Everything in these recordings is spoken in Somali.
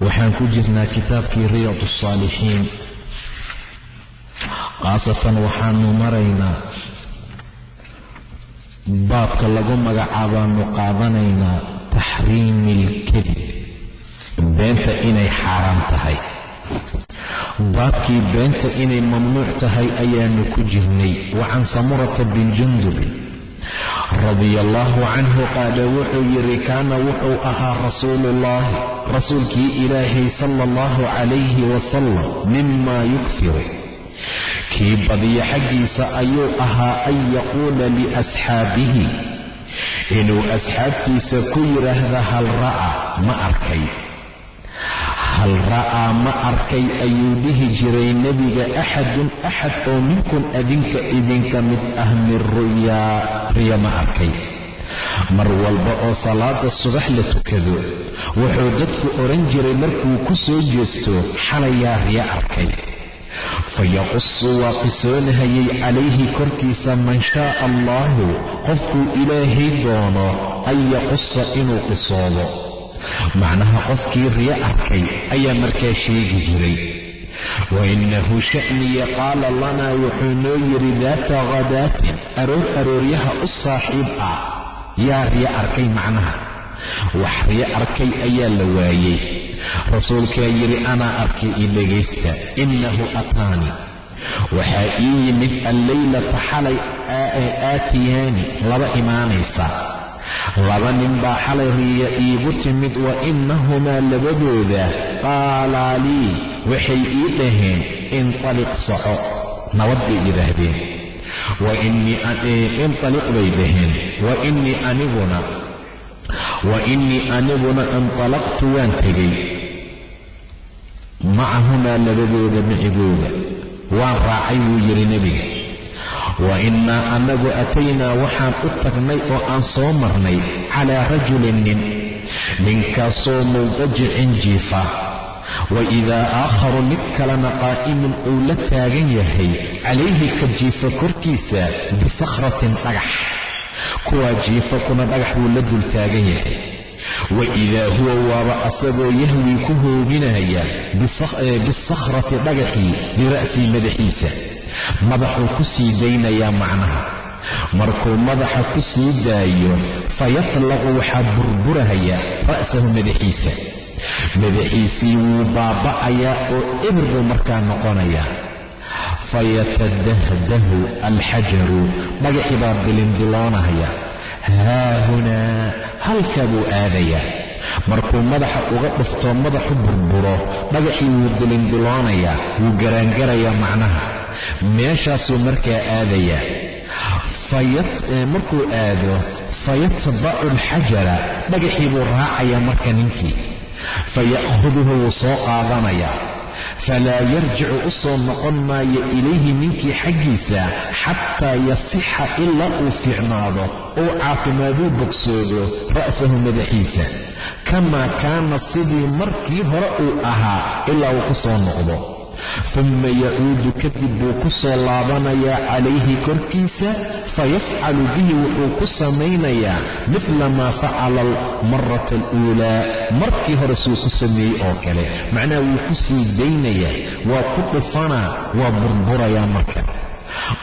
waxaan ku jirnaa kitaabkii riyaad asaalixiin khaasatan waxaanu maraynaa baabka lagu magacaabaanu qaadanaynaa taxriimi ilkadib beenta inay xaaraam tahay. Baabkii beenta inay mamnuuc tahay ayaanu ku jirnay. Wacan samurata bin jundubin radia allaahu canhu qaala wuxuu yidhi kaana wuxuu ahaa rasuuluullaahi rasuulkii ilaahay sala allahu calayhi wasalam mimaa yukfiru. Kii badiya xaggiisa ayuu ahaa an yaquula liasxaabihi inuu asxaabtiisa ku yidhaahda hal ra'a ma arkay hal ra'aa ma arkay ayuu dhihi jiray nebiga axadun axad oo minkun adinka idinka mid ah min ru'yaa riya ma arkay. Mar walba oo salaada subax la tukado wuxuu dadku odhan jiray markuu ku soo jeesto xalayaa riya arkay. Fayaqusu waa qisoonahayay calayhi korkiisa man shaaa allaahu qofkuu ilaahay doono an yaqusa inuu qisoodo macnaha qofkii riyo arkay ayaa markaa sheegi jiray. Wa innahu sha'niya qaala lanaa wuxuu noo yidhi daata khadaatin aroor arooryaha u saaxiib ah. Yaa riyo arkay macnaha. Wax riyo arkay ayaa la waayey. Rasuulkaa yidhi anaa arkay ii dhegaysta innahu ataani. Waxaa ii yimid alleylata xalay aatiyaani laba imaanaysa laba nin baa xalay riya iigu timid wa innahumaa labadooda? Qaalaa lii waxay ii dhaheen intaliq soco. Nabad bay yidhaahdeen intaliq bay dhaheen wa innii aniguna wa innii aniguna intalaqtu waan tegay macahumaa labadooda micigooda waan raacay wuu yidhi nebiga wa innaa annagu ataynaa waxaan u tagnay oo aan soo marnay calaa rajulin nin ninkaasoo mawdajicin jiifa. Wa idaa aakharu mid kalena qaa'imun uu la taagan yahay calayhi ka jiifa korkiisa bisakhratin dhagax. Kuwaa jiifa kuna dhagax buu la dul taagan yahay. Wa idaa huwa waaba asagoo yahwii ku hoobinaya bisakhrati dhagaxii bira'sii madaxiisa madaxuu ku sii daynayaa macnaha. Markuu madaxa ku sii daayo fayatlaqu waxaa burburahaya ra'sahu madaxiisa. Madaxiisii wuu baaba'ayaa oo ebir buu markaa noqonayaa fayatadahdahu alxajaru dhagaxii baa bilindiloonaya haahunaa halkaa buu aadayaa markuu madaxa uga dhuftoo madaxu burburo dhagaxii wuu dilindiloonayaa wuu garaangarayaa macnaha meeshaasuu markaa aadayaa. Markuu aado fayatbacu alxajara dhagaxii buu raacayaa marka ninkii. Faya'khuduhu wuu soo qaadanayaa. Falaa yarjicu u soo noqon maayo ilayhi ninkii xaggiisa xataa yasixa ilaa uu fiicnaado uu caafimaaduu bogsoodo ra'sahu madaxiisa. Kamaa kaana sidii markii hore uu ahaa ilaa uu ku soo noqdo dumma yacuudu kadib buu ku soo laabanayaa calayhi korkiisa fayafcalu bihi wuxuu ku samaynayaa midla maa facala almarata aluulaa markii hore suu ku sameeyey oo kale. Macnaha wuu ku sii daynayaa waa ku dhufanaa waa burburayaa marka.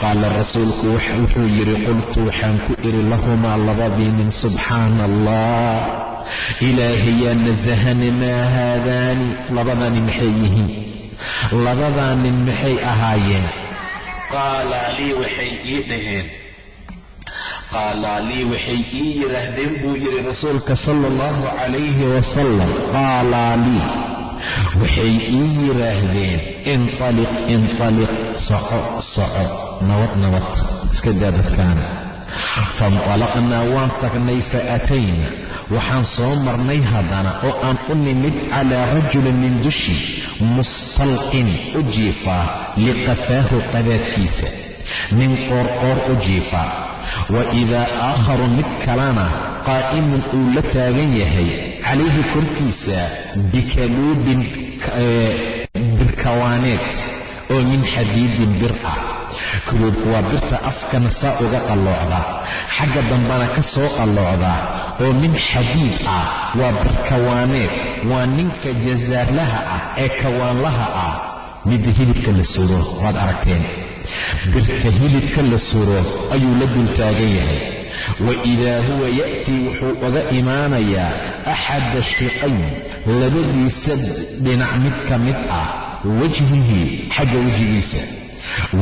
Qaala rasuulku wuxuu yidhi qultu waxaan ku idhi lahumaa labadii nin subxaana allah ilaahayaa nasahani maa haadaani. Labadani maxay yihiin labadaa nin maxay ahaayeen? Qaalaa lii waxay ii dhaheen. Qaalaa lii waxay ii yidhaahdeen buu yidhi rasuulka sala allahu calayhi wasalam qaalaa lii waxay ii yidhaahdeen inaliq inaliq soco soco nabad nabad iska daa dadkaana faintalaqnaa waan tagnay fa atayna waxaan soo marnay haddana oo aan u nimid calaa rajulin min dushi mustalqin u jiifaa liqafaahu qadaadkiisa nin qoorqoor u jiifaa wa idaa aakharu mid kalena qaa'imun uu la taagan yahay calayhi korkiisa bikaluubin birkawaaneed oo min xadiidin bir ah kuluubku waa birta afkana saa uga qalloocda xagga dambana ka soo qalloocda oo min xadiid ah waa birkawaaneed waa ninka jasaarlaha ah ee kawaanlaha ah. Midda hilibka la suro waad aragteen. Birta hilibka la suro ayuu la dultaagan yahay. Wa idaa huwa ya'tii wuxuu uga imaanayaa axada shiqay labadiisa dhinac mid ka mid ah wajhihi xagga wejigiisa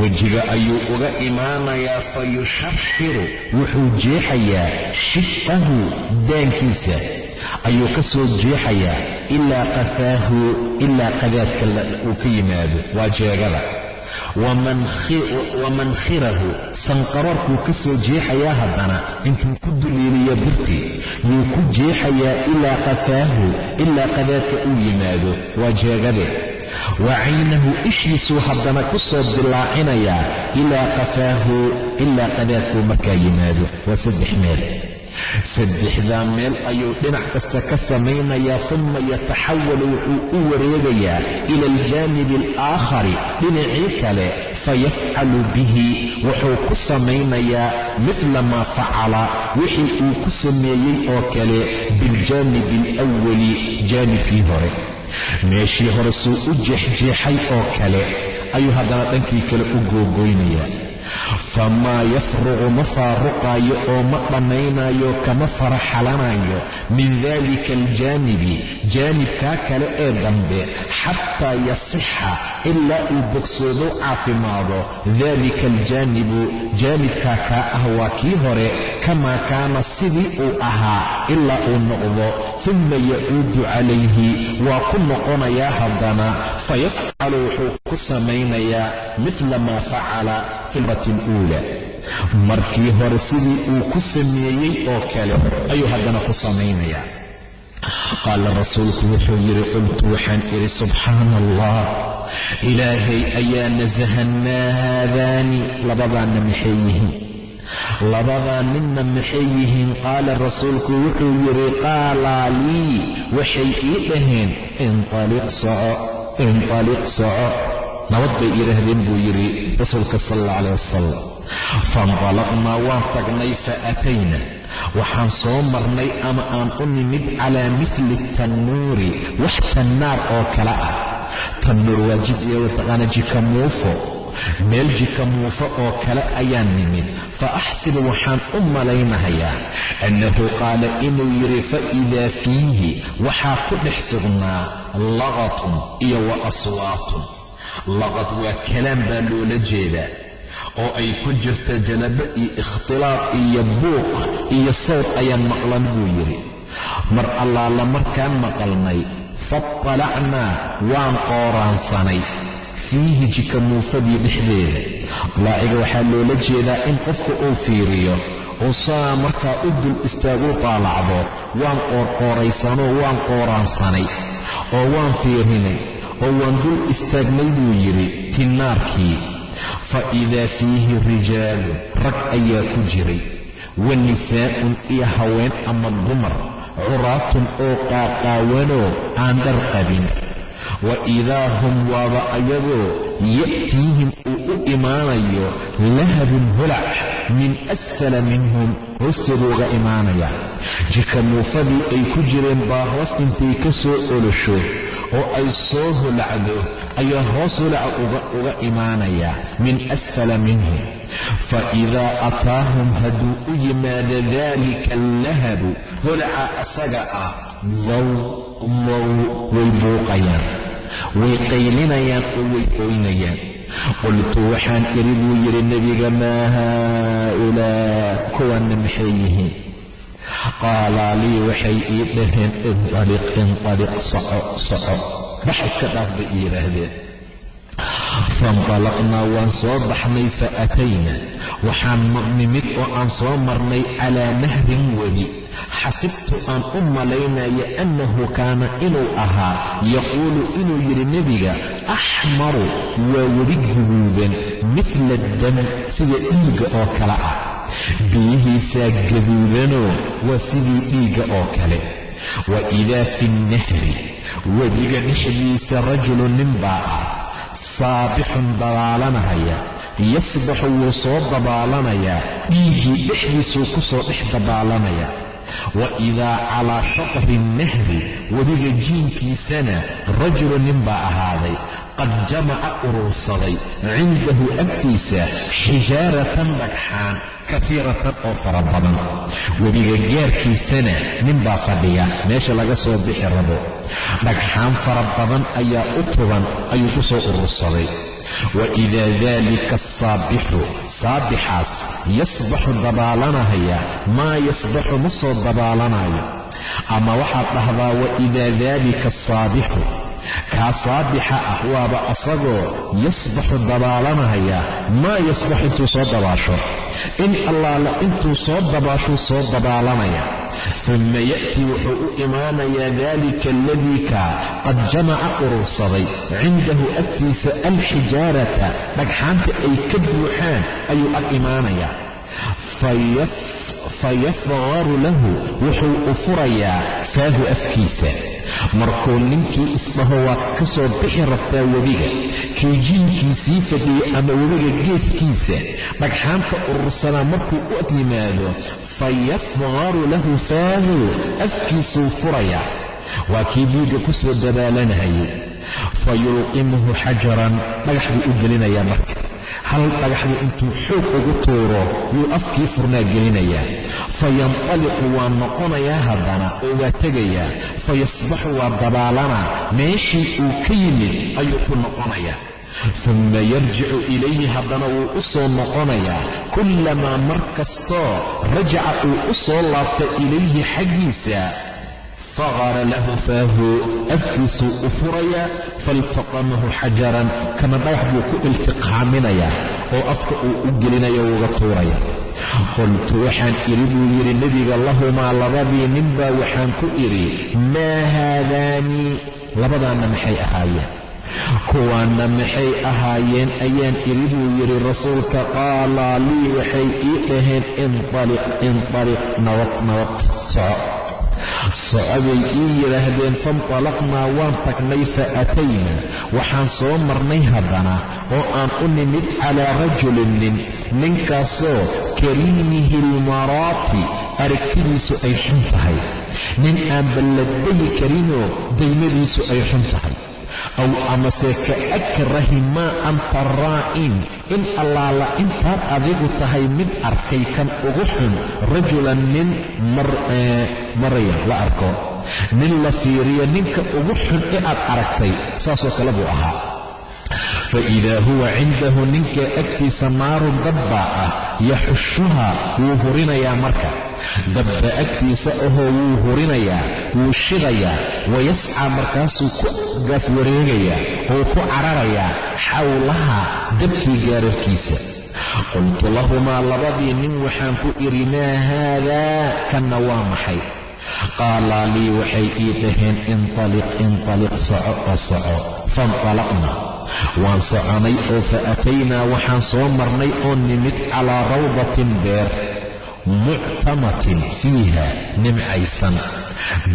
wejiga ayuu uga imaanayaa fa yusharshiru wuxuu jeexayaa shiqahu daankiisa. Ayuu ka soo jeexayaa ilaa qafaahu ilaa qadaadka uu ka yimaado waa jeegada. Wa mankhirahu sanqaroorkuu ka soo jeexayaa haddana intuu ku duliiliyo birtii yuu ku jeexayaa ilaa qafaahu ilaa qadaadka uu yimaado waa jeegade wa caynahu ishiisuu haddana ku soo dilaacinayaa ilaa qafaahu ilaa qadaadkuu markaa yimaado. Waa saddex meel. Saddexdaa meel ayuu dhinac kasta ka samaynayaa uma yataxawalu wuxuu u wareegayaa ila aljaanibi alaakhari dhinacii kale fayafcalu bihi. Wuxuu ku samaynayaa midla maa facala wixii uu ku sameeyey oo kale biljaanibi alawali jaanibkii hore meeshii hore suu u jeexjeexay oo kale ayuu haddana dhankii kale u googoynayaa famaa yafruqu ma faaruqaayo oo ma dhammaynayo kama faraxalanayo min daalika aljaanibi jaanibkaa kale ee dambe xataa yasixa ilaa uu bogsoodo caafimaado. Daalika aljaanibu jaanibkaa kaa ah waa kii hore kamaa kaana sidii uu ahaa ilaa uu noqdo uma yacuudu calayhi waa ku noqonayaa haddana fayafcalu wuxuu ku samaynayaa midla maa facala fi lrati aluula markii hore sidii uu ku sameeyey oo kale ayuu haddana ku samaynayaa qaala rasuulku wuxuu yidhi qultu waxaan idhi subxaana allah ilaahay ayaa nasahanaa haadaani labadaanna maxay yihiin labadaa ninna maxay yihiin? Qaala rasuulku wuxuu yidhi qaalaa lii waxay ii dhaheen inaliq soco inaliq soco. Nabad bay yidhaahdeen buu yidhi rasuulka sal alla calah wasalam faintalaqnaa waan tagnay fa atayna waxaan soo marnay ama aan u nimid calaa mili tannuuri wax tannaar oo kale ah. Tannuur waa jid taqaana jikamuufo meel jikamuufo oo kale ayaan nimid. Fa axsibu waxaan u malaynahayaa annahu qaala inuu yidhi fa idaa fiihi waxaa ku dhex sugnaa laqatun iyo wa aswaatun. Laqad waa kalaan baa loola jeedaa oo ay ku jirta jalabo iyo ikhtilaaq iyo buuq iyo sawd ayaan maqlan buu yidhi. Mar allaala markaan maqalnay faطalacnaa waan qooraansanay fiihi jikamuufadii dhexdeeda. Qalaaciga waxaa loola jeedaa in qofku uu fiiriyo saa markaa u dul istaaguu taalacdo waan qoorqooraysanoo waan qooraansanay oo waan fiirinay oo waan dul istaagnay buu yidhi tinnaarkii. Fa idaa fiihi rijaalun rag ayaa ku jiray. Wa nisaa'un iyo haween ama dumar curaatun oo qaaqaawanoo aan dhar qabin wa idaa hum waaba ayagoo ya'tiihim uu u imaanayo lahabun holac min asfala minhum hoostooda uga imaanaya. Jikamuufadii ay ku jireen baa hoos intay ka soo olosho oo ay soo holacdo ayaa hoos holaca uga imaanaya min asfala minhum. Fa idaa ataahum hadduu u yimaado daalika allahabu holaca asaga ah way buuqayaan. Way qaylinayaan oo way ooynayaan qultu waxaan idhi buu yidhi nebiga maa haaulaa kuwanna maxay yihiin? Qaalaa lii waxay ii dhaheen inaliq inaliq soco soco. Bax iska dhaaf bay ii yidhaahdeen faintalaqnaa waan soo baxnay fa atayna waxaan nimid oo aan soo marnay calaa nahrin webi xasibtu aan u malaynaya annahu kaana inuu ahaa. Yaquulu inuu yidhi nebiga axmaru waa webi guduudan midla dam sida dhiigga oo kale ah. Biyihiisaa gaduudanoo waa sidii dhiigga oo kale. Wa idaa fi nnahri webiga dhexdiisa rajulu nin baa ah saabixun dabaalanahaya yasbaxu wuu soo dabaalanayaa dhiiggii dhexdiisuu ku soo dhex dabaalanaya wa idaa calaa shatri nnahri webiga jiinkiisana rajulu nin baa ahaaday qad jamaca urursaday. Cindahu agtiisa xijaaratan dhagxaan kafiiratan oo fara badan webiga gaarkiisana nin baa fadhiya meesha laga soo bixi rabo. Dhagxaan fara badan ayaa u tuban ayuu ku soo urursaday. Wa idaa daalika asaabixu saabixaas yasbaxu dabaalanahaya maa yasbaxu ma soo dabaalanayo ama waxaad dhahdaa wa idaa daalika asaabixu kaa saabixa ah waaba asagoo yasbaxu dabaalanahaya. Maa yasbaxu intuu soo dabaasho? In allaala intuu soo dabaashuu soo dabaalanaya. Uma ya'tii wuxuu u imaanayaa daalika aladii kaa qad jamaca urursaday. Cindahu agtiisa alxijaarata. Dhagxaanta ay ka buuxaan ayuu ag imaanayaa fayafqaru lahu. Wuxuu u furayaa faahu afkiisa markuu ninkii isdhaho waad ka soo bixi rabtaa webiga kii jiinkiisii fadhiyey ama webiga geeskiisa dhagxaanta urursanaa markuu u yimaado fayafqaru lahu faahu afkiisuu furayaa waa kii dhiigga ku soo dabaalanahayay fayulqimuhu xajaran dhagax buu u gelinayaa marka hal dhagaxbuu intuu xoog ugu tuuro yuu afkii furnaa gelinayaa. Fayanطaliqu waa noqonayaa haddana oo waa tegayaa. Fayasbaxu waa dabaalanaa meeshii uu ka yimid ayuu ku noqonayaa. Uma yarjicu ilayhi haddana wuu u soo noqonayaa. Kullamaa mar kastoo rajaca uu u soo laabta ilayhi xaggiisa faqara lahu faahu afkiisuu u furayaa faltaqamahu xajaran kana dhagax buu ku iltiqaaminayaa oo afka uu u gelinaya uuga tuuraya qultu waxaan idhi buu yidhi nebiga lahumaa labadii ninbaa waxaan ku idhi maa haadaani labadaanna maxay ahaayeen kuwaanna maxay ahaayeen ayaan idhi buu yidhi rasuulka qaalaa lii waxay ii dhaheen inaliq inaliq nabad nabad socobay ii yidhaahdeen faintalaqnaa waan tagnay fa atayna waxaan soo marnay haddana oo aan u nimid calaa rajulin nin. Ninkaasoo kariimihi lmaraati aragtidiisu ay xun tahay. Nin aan balladayi karinoo daymadiisu ay xun tahay aw amase ka akrahi maa anta raa'in in allaala intaad adigu tahay mid arkay kan ugu xun rajulan nin maraya la arko. Nin la fiiriyo ninka ugu xun ee aad aragtay saasoo kale buu ahaa. Fa idaa huwa cindahu ninka agtiisa naarun dabbaa ah yaxushuhaa wuu hurinayaa marka dabba agtiisa ahoo wuu hurinayaa wuu shidayaa wayascaa markaasuu ku gaaf wareegayaa wuu ku cararayaa xawlaha dabkii gaararkiisa. Qultu lahumaa labadii nin waxaan ku idhi maa haadaa kanna waa maxay? Qaalaa lii waxay ii dhaheen intaliq intaliq soco oo soco. Faintalaqna waan soconay oo fa ataynaa waxaan soo marnay oo nimid calaa rawdatin beer muctamatin fiiha nimcaysan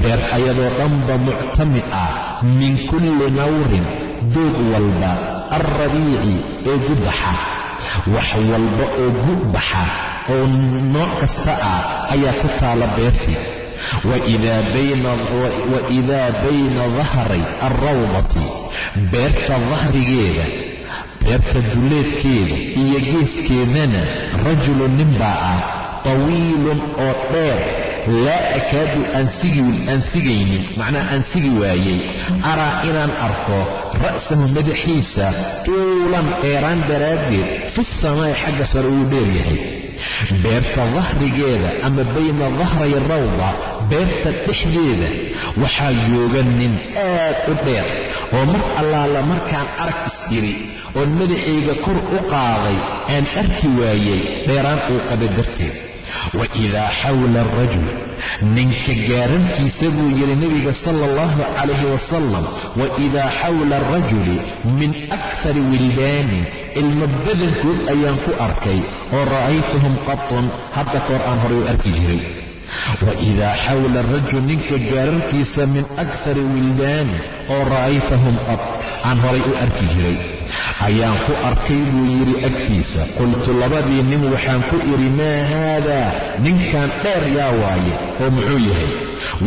beer ayadoo dhanba muctami ah min kulli nawrin doog walba alrabiici ee gubaxa wax walba oo gubaxa oo nooc kasta ah ayaa ku taala beertii wa idaa bayna dahray alrawdati beerta dahrigeeda beerta duleedkeeda iyo geeskeedana rajulu nin baa ah tawiilun oo dheer laa akaadu aan sigaynin macnaha aan sigi waayey araa inaan arko ra'sahu madaxiisa tuulan dheeraan daraaddeed fi samaa'i xagga sare uu dheer yahay beerta dahrigeeda ama bayna dahray rawda beerta dhexdeeda waxaa jooga nin aad u dheer oo mar allaala markaan arag is-iri oon madaxayga kor u qaaday aan arki waayey dheeraan uu qaba darteed wa idaa xawla arajul ninka gaarankiisa buu yidhi nebiga sala allahu calayhi wasalam wa idaa xawla arajuli min akari wildaanin ilmo badankood ayaan ku arkay oo ra'aytuhum qatun hadda koor aan horay u arki jiray wa xawla arajul ninka gaararkiisa min akari wildaani oo ra'aytahum qad aan horay u arki jiray ayaan ku arkay buu yidhi agtiisa. Qultu labadii nin waxaan ku idhi maa haadaa ninkan dheer yaa waaye oo muxuu yahay.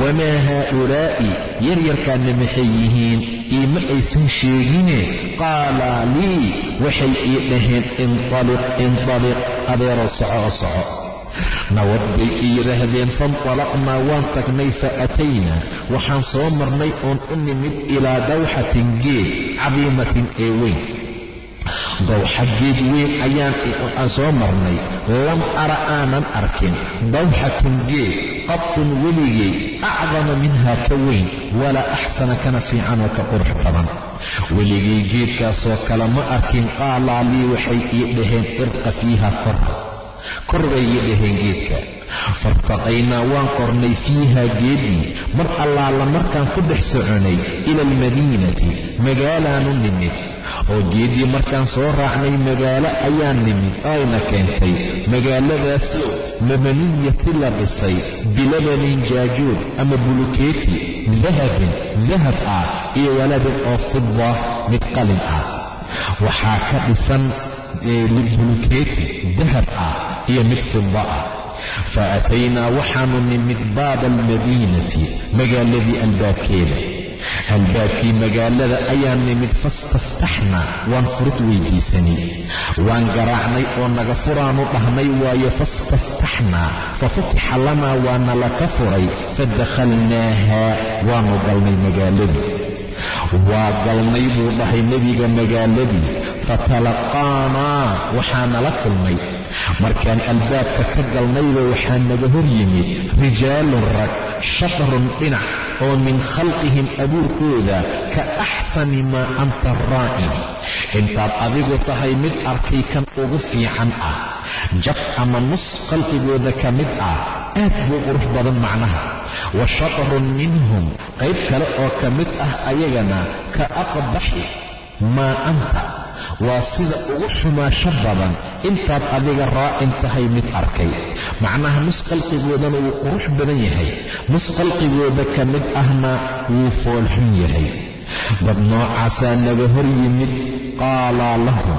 Wamaa haa'ulaa'i? Yaryarkaanna maxay yihiin? Iima aysan sheegine? Qaalaa lii waxay ii dhaheen intaliq intaliq adeero soco oo soco nabad bay yidhaahdeen faintalaqnaa waan tagnay fa ataynaa waxaan soo marnay oon u nimid ilaa dawxatin geed cadiimatin ee weyn. Dawxa geed weyn ayaan soo marnay lam ara aanan arkin. Dawxatun geed qadtun weligay acdama minhaa ka weyn walaa axsana kana fiican oo ka qurux badan. Weligay geedkaasoo kale ma arkin qaalaa lii waxay ii dhaheen irqa fiiha kor kor bay ii dhaheen geedka. Fartaqaynaa waan qornay fiiha geedii. Mar allaala markaan ku dhex soconay ila almadiinati magaalaanu nimid. Oo geedii markaan soo raacnay magaalo ayaan nimid ayna keentay. Magaaladaasoo mabaniyati la dhisay bilabanin jaajuur ama bulukeeti dahabin dahab ah iyo waladin oo fida mid qalin ah. Waxaa ka dhisan bulukeeti dahab ah iyo mid fida ah fa ataynaa waxaanu nimid baaba almadiinati magaaladii albaabkeeda albaabkii magaalada ayaa nimid fastaftaxnaa waan furid weydiisanay waan garaacnay oo naga furaanu dhahnay waayo fastaftaxnaa fa futixa lanaa waana laka furay fadakhalnaaha waanu galnay magaaladii waa galnay buu dhahay nebiga magaaladii fatalaqaanaa waxaa nala kulmay markaan albaabka ka galnayba waxaa naga hor yimid rijaalun rag shatrun dhinac oo min khalqihim abuurkooda ka axsani maa anta raa'in intaad adigu tahay mid arkay kan ugu fiican ah jab ama nus khalqigooda ka mid ah aad buu qurux badan macnaha. Wa shatrun minhum qayb kale oo ka mid ah ayagana ka aqbaxi maa anta waa sida ugu xumaasho badan. Intaad adiga raa'in tahay mid arkay. Macnaha nus khalqigoodana wuu qurux badan yahay. Nus khalqigooda ka mid ahna wuu foolxun yahay. Dad noocaasaa naga hor yimid qaalaa lahum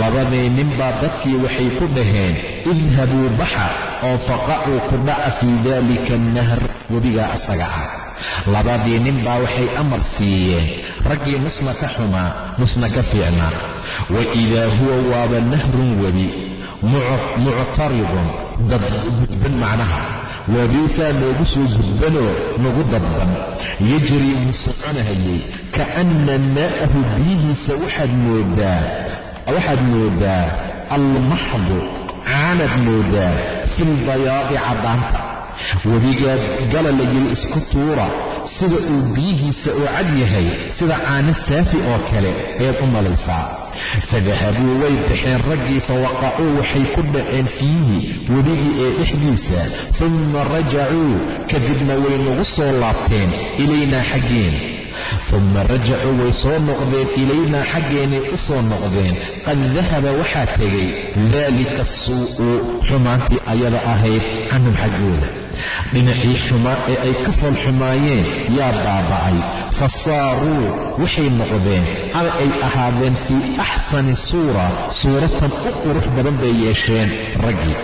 labadii ninbaa dadkii waxay ku dhaheen idhabuu baxa oo faqacuu ku dhaca fii daalika annahr webigaa asaga ah labadii ninbaa waxay amar siiyeen raggii nusna ka xumaa nusna ka fiicnaa wa idaa huwa waaba nahrun webi muctaridun dad gudban macnaha. Waabiisaa noogu soo gudbanoo nagu dadban yajrii wuu soconahayay ka'anna maa'ahu biyihiisa waxaad moodaa almaxdu caanad moodaa fi lbayaadi caddaanta webigaa gala la yidhi isku tuura sida uu biyihiisa oo cad yahay sida caano saafi oo kale ayaad u malaysaa. Fadahabuu way baxeen raggii fawaqacuu waxay ku dhaceen fiihi webigii ee dhexdiisa. Tumma rajacuu kadibna way nagu soo laabteen ilaynaa xaggeen. Tumma rajacuu way soo noqdeen ilaynaa xaggeenay u soo noqdeen. Qad dahaba waxaa tegay daalika suu'u xumaantii ayada ahayd canhum xaggooda dhinacii xumaa ee ay ka fool xumaayeen yaa baaba'ay. Fa saaruu waxay noqdeen ama ay ahaadeen fii axsani suura suuratan u qurux badan bay yeesheen raggii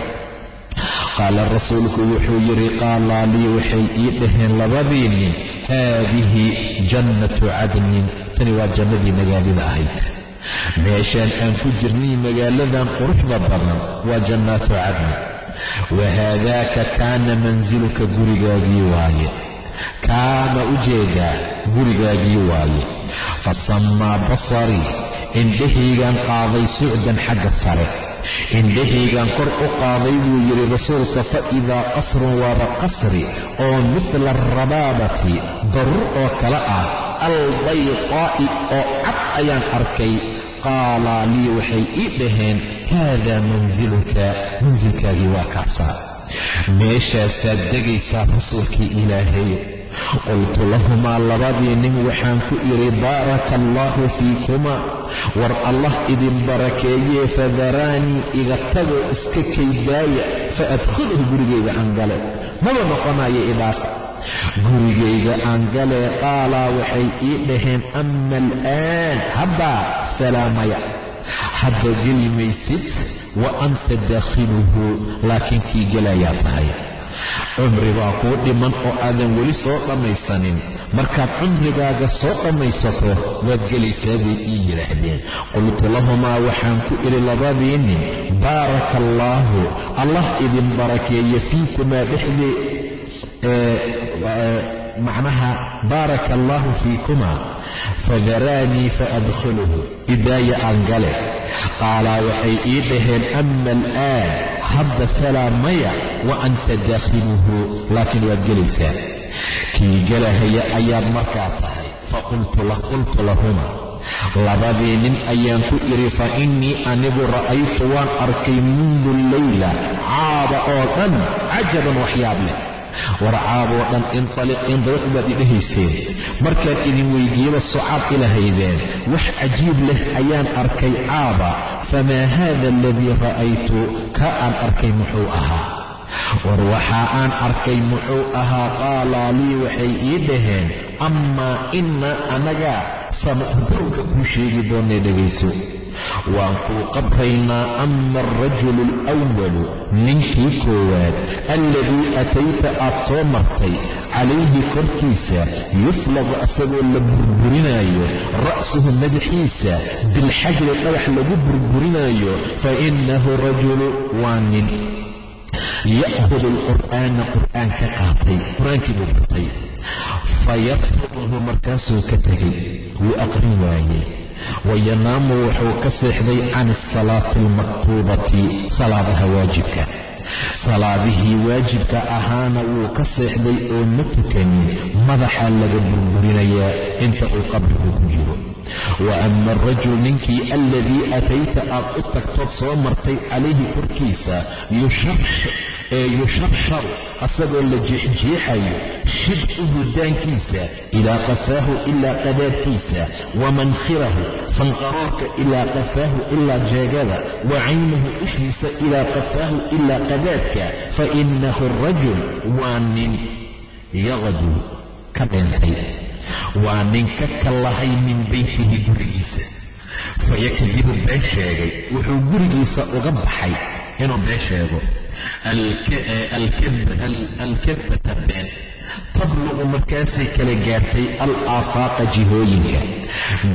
qaala rasuulku wuxuu yidhi qaalaa lii waxay ii dhaheen labadii nin haadihi jannatu cadnin. Tani waa jannadii magaalada ahayd. Meeshaan aan ku jirnay magaaladan quruxda badan waa jannaatu cadni wahaadaaka kaana mansiluka gurigaagii waaye kaana u jeedaa gurigaagii waaye fa sammaa basarii indhahaygaan qaaday sucdan xagga sare indhahaygaan kor u qaaday buu yidhi rasuulka fa idaa qasrun waaba qasri oo midla arabaabati darur oo kale ah albayqaa'i oo cad ayaan arkay qaalaa lii waxay ii dhaheen haadaa mansiluka mansilkaagii waa kaasaa meeshaasaad degaysaa rasuulkii ilaahay. Qultu lahumaa labadii nin waxaan ku idhi baaraka allaahu fiikumaa war allah idin barakeeyee fadaraanii iga tagoo iska kaydaaya fa adkhuluhu gurigayga aan gale maba noqonayo idhaafa gurigayga aan galee qaalaa waxay ii dhaheen ama alaan haddaa falaa maya hadda geli maysid wa anta daakhiluhu laakiin kii gelayaa tahay. Cumri baa kuu dhiman oo aadan weli soo dhammaysanin markaad cumrigaaga soo dhammaysato waad gelaysaa bay ii yidhaahdeen. Qultu lahumaa waxaan ku idhi labadii nin baaraka allaahu allah idin barakeeye fiikumaa dhexdee macnaha baaraka allaahu fiikumaa fadaraanii faadkhuluhu idaaya aan gale. Qaalaa waxay ii dhaheen ama alaan hadda falaa maya wa anta daakhiluhu. Laakiin waad gelaysaa kii gelahaya ayaad markaa tahay faqultu lahuma. Labadii nin ayaan ku idhi fa innii anigu ra'aytu waan arkay mundu leyla caaba oo dhan cajaban waxyaab leh war caaboo dhan inaliq indaliq baad idhahayseen markaan idin weydiiyaba socaad ilahaydeen wax cajiib leh ayaan arkay caaba. Famaa haada aladii ra'aytu kaa aan arkay muxuu ahaa. War waxaa aan arkay muxuu ahaa qaalaa lii waxay ii dhaheen amaa inna anaga sanukhbiruka kuu sheegi doonay dhegayso waan kuu qabraynaa ama alrajulu alwalu ninkii koowaad alladii atayta aad soo martay calayhi korkiisa yuslaqu asagoo la burburinaayo ra'suhu madaxiisa bilxajri dhagax lagu burburinaayo fa innahu rajulu waa nin. Ya'hudu alqur'aana qur'aan ka qaatay qur'aankii buu bartay. Fayarfuduhu markaasuu ka tegay. Wuu aqrin waaye wayanaamu wuxuu ka seexday can asalaati almaktuubati salaadaha waajibka salaadihii waajibka ahaana wuu ka seexday oo ma tukanin madaxaa laga burburinayaa inta uu qabrigu ku jiro wa ama alrajul ninkii alladii atayta aad u tagtood soo martay calayhi korkiisa ee yusharsharu asagoo la jeexjeexayo shibcuhu daankiisa ilaa qafaahu ilaa qadaadkiisa wa mankhirahu sanqaroorka ilaa qafaahu ilaa jeegada wa caynahu ishiisa ilaa qafaahu ilaa qadaadka fa innahu arajul waa nin yaqdu ka dheentay waa nin ka kallahay min beytihi gurigiisa. Fayakdibu been sheegay wuxuu gurigiisa uga baxay inuu been sheego. Alkadbata been tabluqu markaasay kala gaartay al aafaaqa jihooyinka.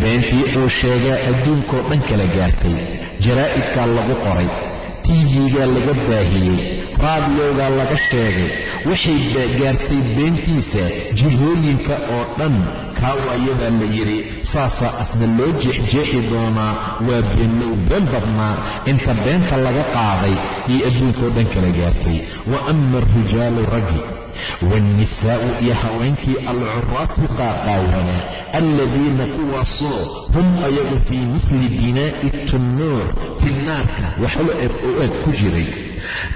Beentii uu sheegaa adduunkoo dhan kala gaartay jaraa'idkaa lagu qoray tiivigaa laga baahiyey raadiyowgaa laga sheegay waxay gaartay beentiisa jihooyinka oo dhan. Kaa waayadaa la yidhi saasaa asna loo jeexjeexi doonaa waa beenlow been badnaa. Inta beenta laga qaaday iyo adduunkao dhan kala gaartay. Wa ama arijaalu raggi waannisaa'u iyo haweenkii alcuraatu qaaqaawanaa alladiina kuwaasoo hum ayagu fii mifli binaa'i tunnuur tinnaarka waxlo eg oo eg ku jiray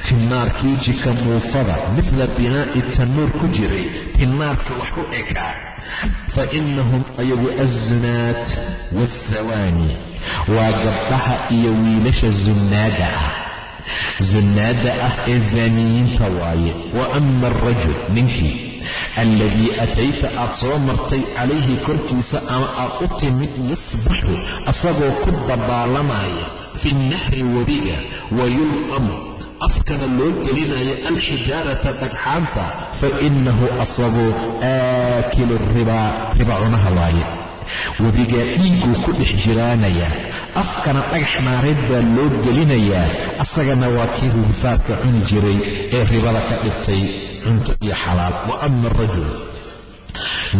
tinnaarkii jika muufada mifla binaa'i tannuur ku jiray tinnaarka wax u ekaa fa innahum ayagu azzunaat waassawaani waa gabdhaha iyo wiilasha zunnaada ah. Zunnaada ah ee zaaniyiinta waaye wa ama alrajul ninkii. Alladii atayta aad soo martay calayhi korkiisa ama aad u timid yasbaxu asagoo ku dabaalanaya fi nnahri webiga wayulqamu afkana loo gelinayo alxijaarata dhagxaanta fa innahu asagu aakilu ribaa riba cunaha waaye webigaa dhiigguu ku dhex jiraanayaa afkana dhagax naareed baa loo gelinayaa asagana waa kii rugisaadka cuni jiray ee ribada ka dhigtay cunto iyo xalaal wa ama arajul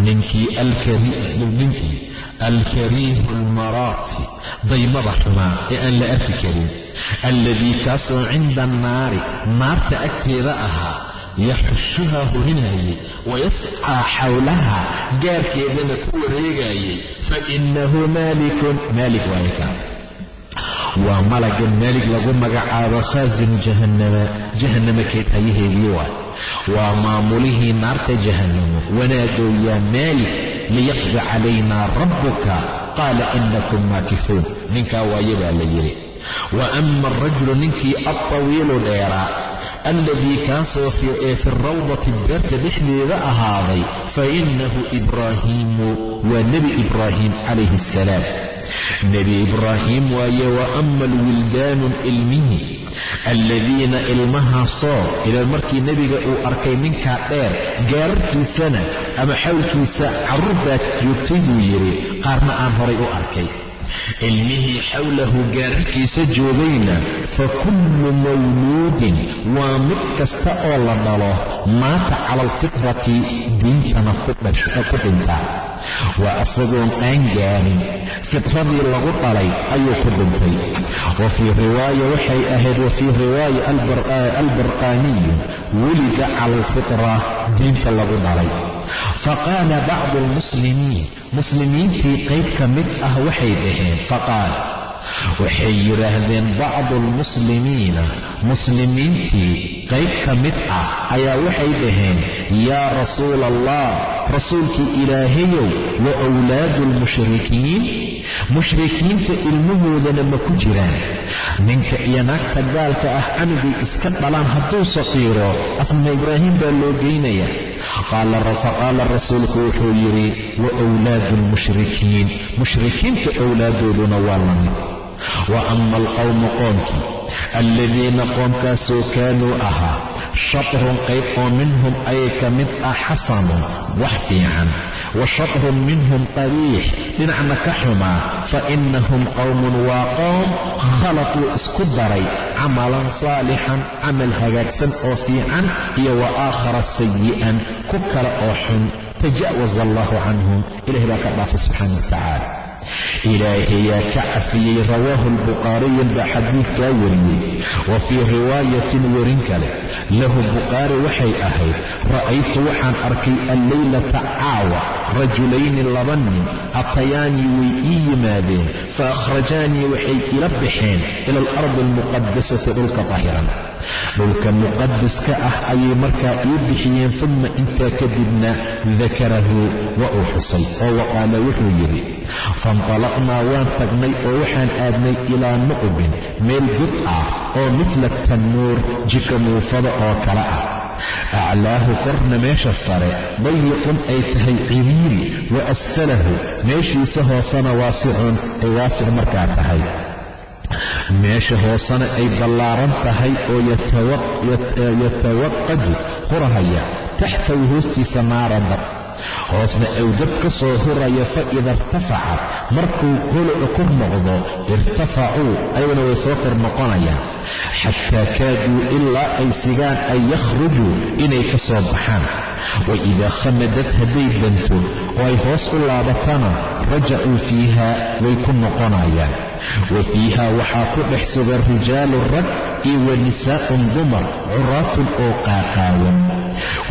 ninkii ninkii alkariihu almaraati daymada xumaa ee aan la arki karin alladii kaasoo cinda annaari naarta agteeda ahaa yaxushuhaa hurinayay wayascaa xawlaha gaarkeedana ku wareegayay fa innahu maalikun maalik waayka waa malaga maalig lagu magacaabo khaasinu jahannama jahannama keedhayaheedii waay waa maamulihii naarta jahannamo wanaagow yaa maalik liyaqdi calaynaa rabbuka qaala inakum maakifuun ninkaa waaye baa la yidhi wa ama alrajulu ninkii altawiilu dheeraa alladii kaasoo ee fi rawdati beerta dhexdeeda ahaaday fa innahu ibraahiimu waa nebi ibraahim calayhi assalaam nebi ibraahiim waaye wa ama alwildaanu ilmihi alladiina ilmahaasoo ilaa markii nebiga uu arkay ninkaa dheer gaararkiisana ama xawlkiisa carruur baa joogtay buu yidhi qaarna aan horay u arkay ilmihii xawlahu gaararkiisa joogayna fa kullu mawluudin waa mid kasta oo la dhalo maata cala alfitrati diintana ku dhinta. Waa asagoon aan gaarin fitradii lagu dhalay ayuu ku dhintay. Wa fii riwaaya waxay ahayd wa fii riwaaya albarqaaniyi wulida cala alfitra diinta lagu dhalay faqaala bacdu almuslimiin muslimiintii qayb ka mid ah waxay dhaheen faqaal waxay yidhaahdeen bacdu almuslimiina muslimiintii qayb ka mid ah ayaa waxay dhaheen yaa rasuula allah rasuulkii ilaahayow wa wlaadu almushrikiin mushrikiinta ilmahoodana ma ku jiraan ninka iyo naagta gaalka ah canugay iska dhalaan hadduu saqiiro asna ibraahim baa loo geynaya faqaala rasuulku wuxuu yidhi wa wlaadu almushrikiin mushrikiinta owlaadooduna waa la wa ama alqowmu qoomkii alladiina qoomkaasoo kaanuu ahaa shatrun qayb oo minhum ayay ka mid ah xasanun wax fiican wa shatrun minhum qabiix dhinacna ka xumaa fa innahum qowmun waa qoom khalaquu isku daray camalan saalixan camal hagaagsan oo fiican iyo wa aakhara sayi'an ku kale oo xun taja'was allahu canhum ilahi baa ka dhaafay subxaana wa tacaala ilaahayaa ka cafiyey rawaahu albukhaariyan baa xadiidkaa wariyey wa fii riwaayatin warin kale lahu bukhaari waxay ahayd ra'aytu waxaan arkay alleylata caawa rajulayni laba nin atayaanii way ii yimaadeen fa akhrajaanii waxay ila baxeen ila alardi almuqadasati dhulka tahiran dhulka muqadaska ah ayay markaa ii bixiyeen uma intaa kadibna dakarahu waa uu xusay oo waqaala wuxuu yidhi faintalaqnaa waan tagnay oo waxaan aadnay ilaa nuqbin meel god ah oo midla tannuur jika muufada oo kale ah. Aclaahu korna meesha sare dayiqun ay tahay ciriiri wa asfalahu meeshiisa hoosena waasicun ay waasic markaa tahay. Meesha hoosena ay ballaaran tahay oo yatawaqadu hurahaya taxtahu hoostiisa naara hoosna awdab ka soo huraya fa ida irtafaca markuu holoca kor noqdo irtafacuu ayaguna way soo kor noqonayaan. Xataa kaaduu ilaa ay sigaan an yakhrujuu inay ka soo baxaan. Wa idaa khamadad hadday danto oo ay hoos u laabatana rajacuu fiiha way ku noqonayaan. Wa fiiha waxaa ku dhex sugan rijaalu rag iyo wa nisaa'un dumar curaatun oo qaaqaawan.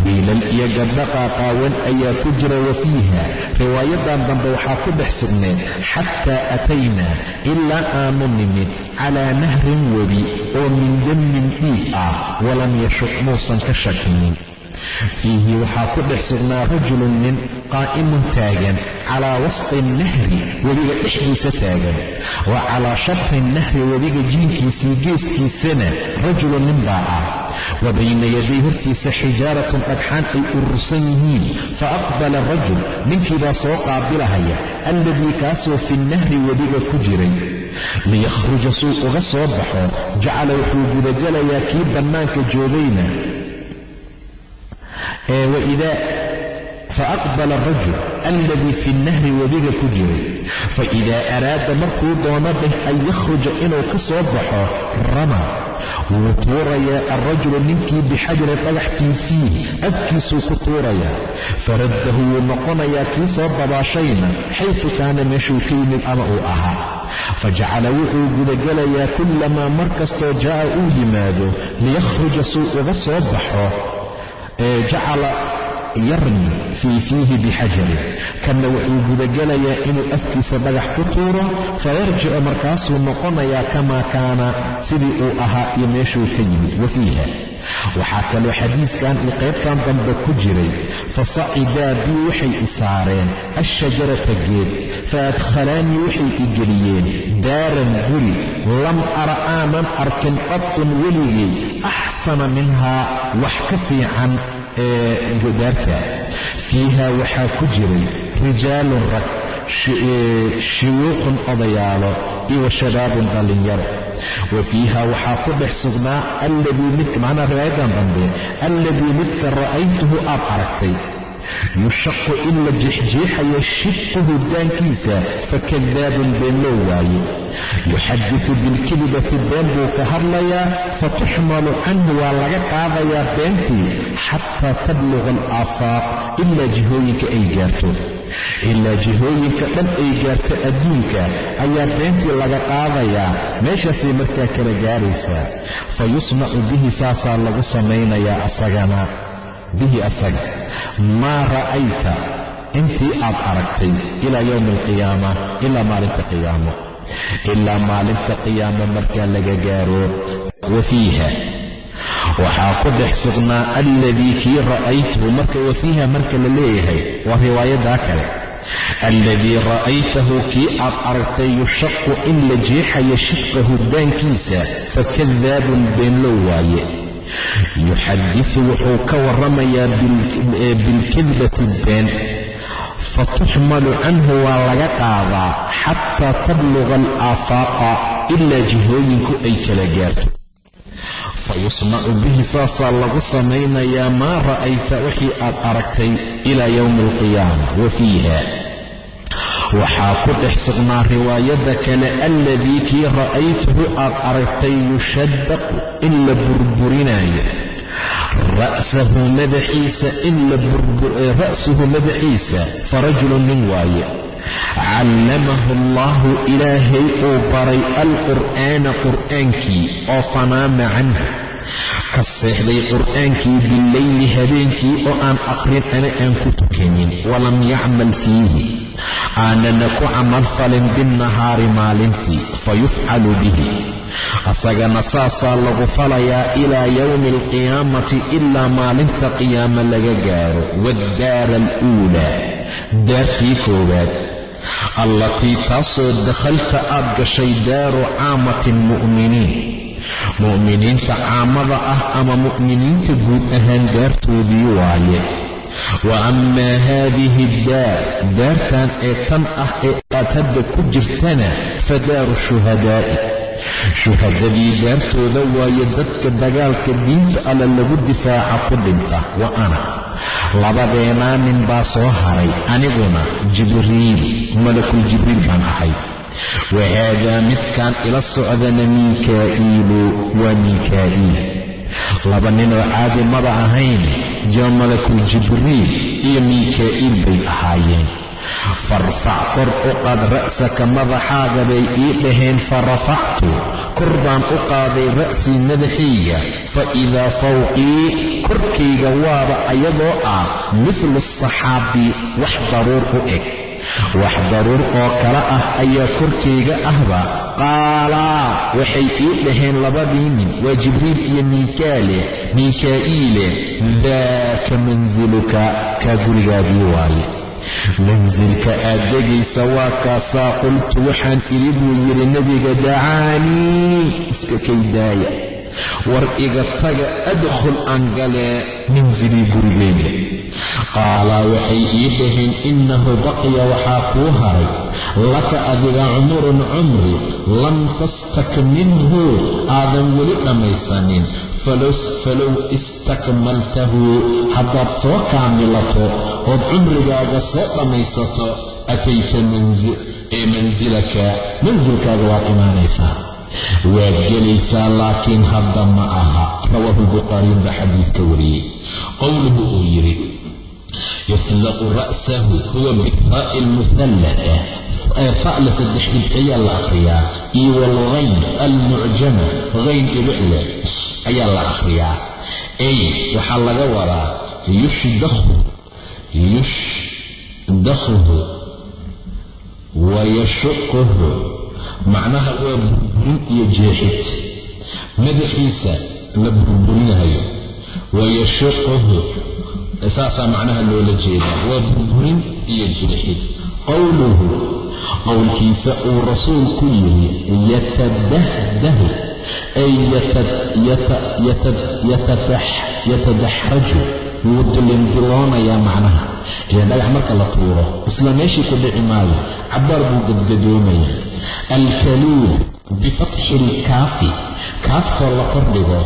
Wiilal iyo gabdho qaaqaawan ayaa ku jira wa fiiha. Riwaayadan dambe waxaa ku dhex sugneed xataa ataynaa ilaa aanu nimid calaa nahrin webi oo min dammin dhiig ah walam yashuq muusan ka shakinin fiihi waxaa ku dhex sugnaa rajulun nin qaa'imun taagan calaa wasqi nahri webiga dhexdiisa taagan. Wa calaa shatri nahri webiga jiinkiisii geeskiisana rajulun nin baa ah. Wa bayna yaday hortiisa xijaaratun dhagxaan ay urursan yihiin fa aqbala rajul ninkiibaa soo qaabilahaya alladii kaasoo fi nahri webiga ku jiray. Liyakhruja suu uga soo baxo jacala wuxuu gudagelayaa kii bannaanka joogayna faaqbala arajul alladii fi nnahri webiga ku jiray faidaa araada markuu doono dheh an yakhruja inuu ka soo baxo rama. Wuu tuurayaa alrajulu ninkii bixajarin dhagax fii fiih afkiisuu ku tuurayaa faraddahu wuu noqonayaa kii soo dabaashayna xaysu kaana meeshuu ka yimid ama uu ahaa. Fajacala wuxuu gudagelayaa kullamaa mar kastoo jaa'a uu yimaado liyakhruja suu uga soo baxo jacala yarmi fii fiihi bixajarin kanna wuxuu gudagelayaa inuu afkiisa dhagax ku tuuro fayarjicu markaasuu noqonayaa kamaa kaana sidii uu ahaa iyo meeshuu ka yimid wa fiiha. Waxaa kaloo xadiiskan iyo qaybtan dambe ku jiray fasacidaa bii waxay i saareen ashajarata geed fa adkhalaanii waxay i geliyeen daaran guri lam ara aanan arkin qadun weligay axsana minhaa wax ka fiican ee godaarta. Fiiha waxaa ku jiray rijaalun rag shuyuukhun odayaalo iyo wa shabaabun dhallinyaro wa fiiha waxaa ku dhex sugnaa alladii midka macnaha riwaayadan dambe alladii midka ra'aytuhu aad aragtay yushaqu in la jeexjeexayo shibquhu daankiisa fakadaabun been loo waaye yuxadisu bilkidibati been buu ka hadlayaa fatuxmalu canhu waa laga qaadayaa beentii xataa tabluqa alaafaaq ilaa jihooyinka ay gaarto ilaa jihooyinka dhan ay gaarto adduunka ayaa beentii laga qaadayaa meeshaasay markaa kala gaaraysaa fa yusnacu bihi saasaa lagu samaynayaa asagana bihi asaga maa ra'ayta? Intii aad aragtay ilaa yowmi alqiyaama ilaa maalinta qiyaamo. Ilaa maalinta qiyaamo markaa laga gaaro wa fiiha. Waxaa ku dhex sugnaa alladii kii ra'aytuhu marka wa fiiha marka la leeyahay waa riwaayadaa kale. Alladii ra'aytahu kii aad aragtay yushaqu in la jeexayo shifqahu daankiisa fakadaabun beenlow waaye yuxadisu wuxuu ka warramayaa bilkidbati been. Fatuxmalu canhu waa laga qaadaa xataa tabluqa alaafaaqa ilaa jihooyinku ay kala gaarto. Fayusnacu bihi saasaa lagu samaynayaa maa ra'ayta wixii aad aragtay ilaa yowmi alqiyaama wa fiiha waxaa ku dhex sugnaa riwaayadda kale alladii kii ra'aytuhu aad aragtay yushadaqu in la burburinaayo ra'sahu madaxiisa in la ra'suhu madaxiisa farajulun nin waaye. Callamahu allaahu ilaahay uu baray alqur'aana qur'aankii oo fanaama canhu ka seexday qur'aankii bileyli habeenkii oo aan aqrin ana aan ku tukanin. Walam yacmal fiihi. Aanana ku camalfalin binnahaari maalintii fayufcalu bihi. Asagana saasaa lagu falayaa ilaa yowmi alqiyaamati ilaa maalinta qiyaamo laga gaaro waaddaara aluulaa daartii koowaad allatii taasoo dakhalta aad gashay daaru caamati mu'miniin mu'miniinta caamada ah ama mu'miniinta guud ahaan daartoodii waaye. Wa ammaa haadihi addaar daartan ee tan ah ee aad hadda ku jirtana fa daaru shuhadaa'i shuhadadii daartooda waaye dadka dagaalka diinta alla lagu difaaca ku dhinta wa ana. Labadeenaa nin baa soo haray aniguna jibriil malakul jibriil baan ahay wa haadaa midkaan ila socdana miikaa'iilu waa miikaa'iil laba ninoo caadi maba ahayn joo malakul jibriil iyo miikaa'iil bay ahaayeen farfac kor u qaad ra'saka madaxaaga bay ii dhaheen fa rafactu kor baan u qaaday ra'sii madaxayga fa idaa fawqii korkayga waaba ayadoo ah midlu asaxaabi wax daruur u eg wax daruur oo kale ah ayaa korkayga ahba. Qaalaa waxay ii dhaheen labadii nin waa jibriil iyo miikaale. Miikaa'iile daaka mansiluka kaa gurigaagii waaye. Mansilka aad degaysa waa kaasaa qultu waxaan idhi buu yidhi nebiga dacaanii iska kaydaaya war iga taga adkhul aan galee mansilii gurigeyga qaalaa waxay ii dhaheen innahu baqiya waxaa kuu haray laka adiga cumurun cumri lam tastakmilhu aadan weli dhammaysanin falow istakmaltahu haddaad soo kaamilato ood cumrigaaga soo dhammaysato atayta ee mansilaka mansilkaaga waad imaanaysaa. Waad gelaysaa laakiin hadda ma aha. Rawaahu lbukhaariyin baa xadiidka wariyey. Qowluhu uu yidhi yuslaqu ra'sahu huwa bifaa'i lmuhallata fa'la saddex dhibciyaa la akhriyaa iyo walghayn almucjama hayn dhibicle ayaa la akhriyaa ay waxaa laga wadaa yushdakhu yushdakhuhu wa yashuquhu macnaha waa burburin iyo jeexid madaxiisa la burburinayo wa yashuquhu saasaa macnaha loola jeedaa. Waa burburin iyo jeexid qowluhu qowlkiisa uu rasuulku yidhi yatadahdahu ay yatadaxraju. Wuu dilindiloonayaa macnaha. Ee dhagax marka la tuuro isla meeshii ku dhici maayo cabbaar buu gadgadoomayaa alkaluub bifatxi ilkaafi kaaftoo la kordhigo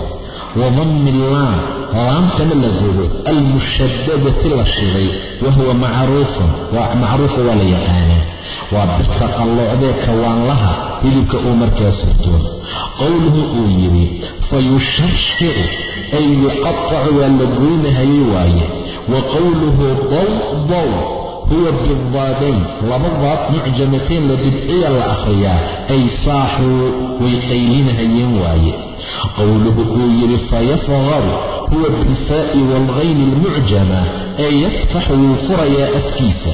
wa dammi illaam laamtana la godo almushadadati la shiday wa huwa macruufun macruufa waa la yaqaanaa waa birta qalloocdee kawaanlaha hilibka uu markaa surto qowluhu uu yidhi fa yusharshicu ay yuqatacu waa la goynahayay waaye wa qowluhu dawdaw huwa bidaadayn laba daad mucjamateen la dibciya la akhriyaa ay saaxuu way qaylinahayeen waaye qowluhu uu yidhi fayafqaru huwa bilfaa'i waalghayni almucjama ee yaftaxu wuu furayaa afkiisa.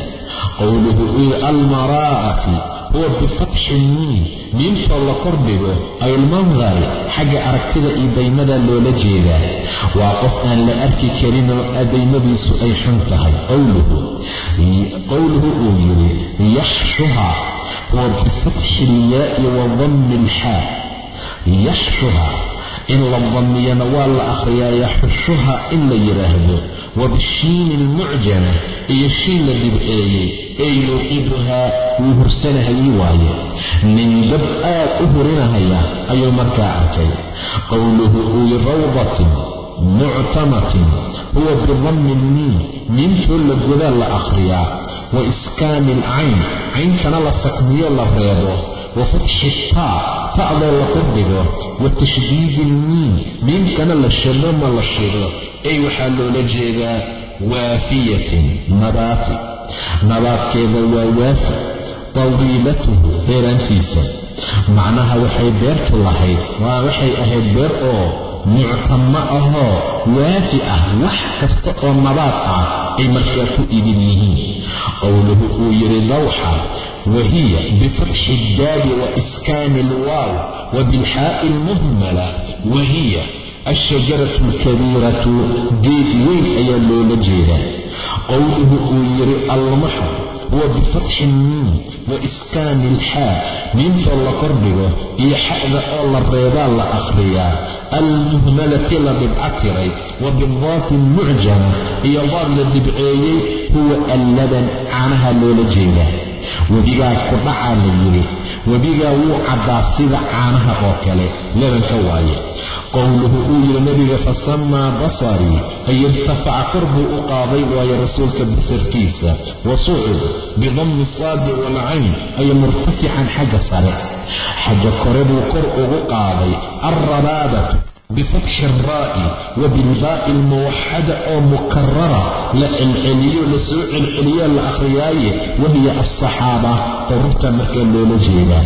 Qowluhu uu yidhi almaraa'ati huwa bifatxi miim miimtoo la kordhigo ay almandari xagga aragtida iyo daymada loola jeedaa. Waa qof aan la arki karinoo daymadiisu ay xun tahay. Qowluhu uu yidhi yaxshuhaa huwa bifatxi ilyaa'i wa dammi yaxshuha in la damiyana waa la akhriyaa yaxushuha in la yidhaahdo wa bishiini almucjama iyo shiin la dhibceeyey. Ee yuuqiduhaa wuu hursanahayay waaye. Nin dab aad u hurinahaya ayuu markaa arkay. Qowluhu uu rawdatin muctamatin huwa bidammi ilmiin miintoo la godaa la akhriyaa. Wa iskaani alcayn caynkana la sakmiyo la reebo wa fatxi taa ta'doo la kordhigo wa tashdiidi ilmiin miimkana la shado ma la shido ay waxaa loola jeedaa waafiyatin nabaati nabaadkeeda waa waafi tawiilatuhu dheeraantiisa macnaha waxay beertu lahayd waa waxay ahayd beer oo muctamo ahoo waafi ah wax kasta oo nabaad ah ay markaa ku idin yihiin. Qowluhu uu yidhi dawxa wahiya bifatxi iddaadi wa iskaani ilwaaw wa bilxaa'i almuhmala wahiya alshajaratu alkabiiratu geed weyn ayaa loola jeedaa. Qowluhu uu yidhi almaxu huwa bifatxi miim wa iskaani ilxaa miimtoo la kordhigo iyo xa'da oo la reebaa la akhriyaa. Almuhmalati la dhibco tiray wa bidaati almucjama iyo daad la dhibceeyey huwa allaban caanaha loola jeedaa. Webigaa ku dhacaa la yidhi webigaa wuu caddaa sida caanaha oo kale labanka waaye. Qowluhu uu yidhi nebiga fasamaa basarii ay irtafaca kor buu u qaaday waayo rasuulka basarkiisa wa sucud bidammi saadi waalcayn ay murtafican xagga sare. Xagga kore buu kor ugu qaaday alrabaabatu bifatxi alraa'i wa bilbaa'i almuwaxada oo mukarara la celceliyo la soo celceliyo la akhriyaaye wahiya alsaxaaba qorurta markaa loola jeedaa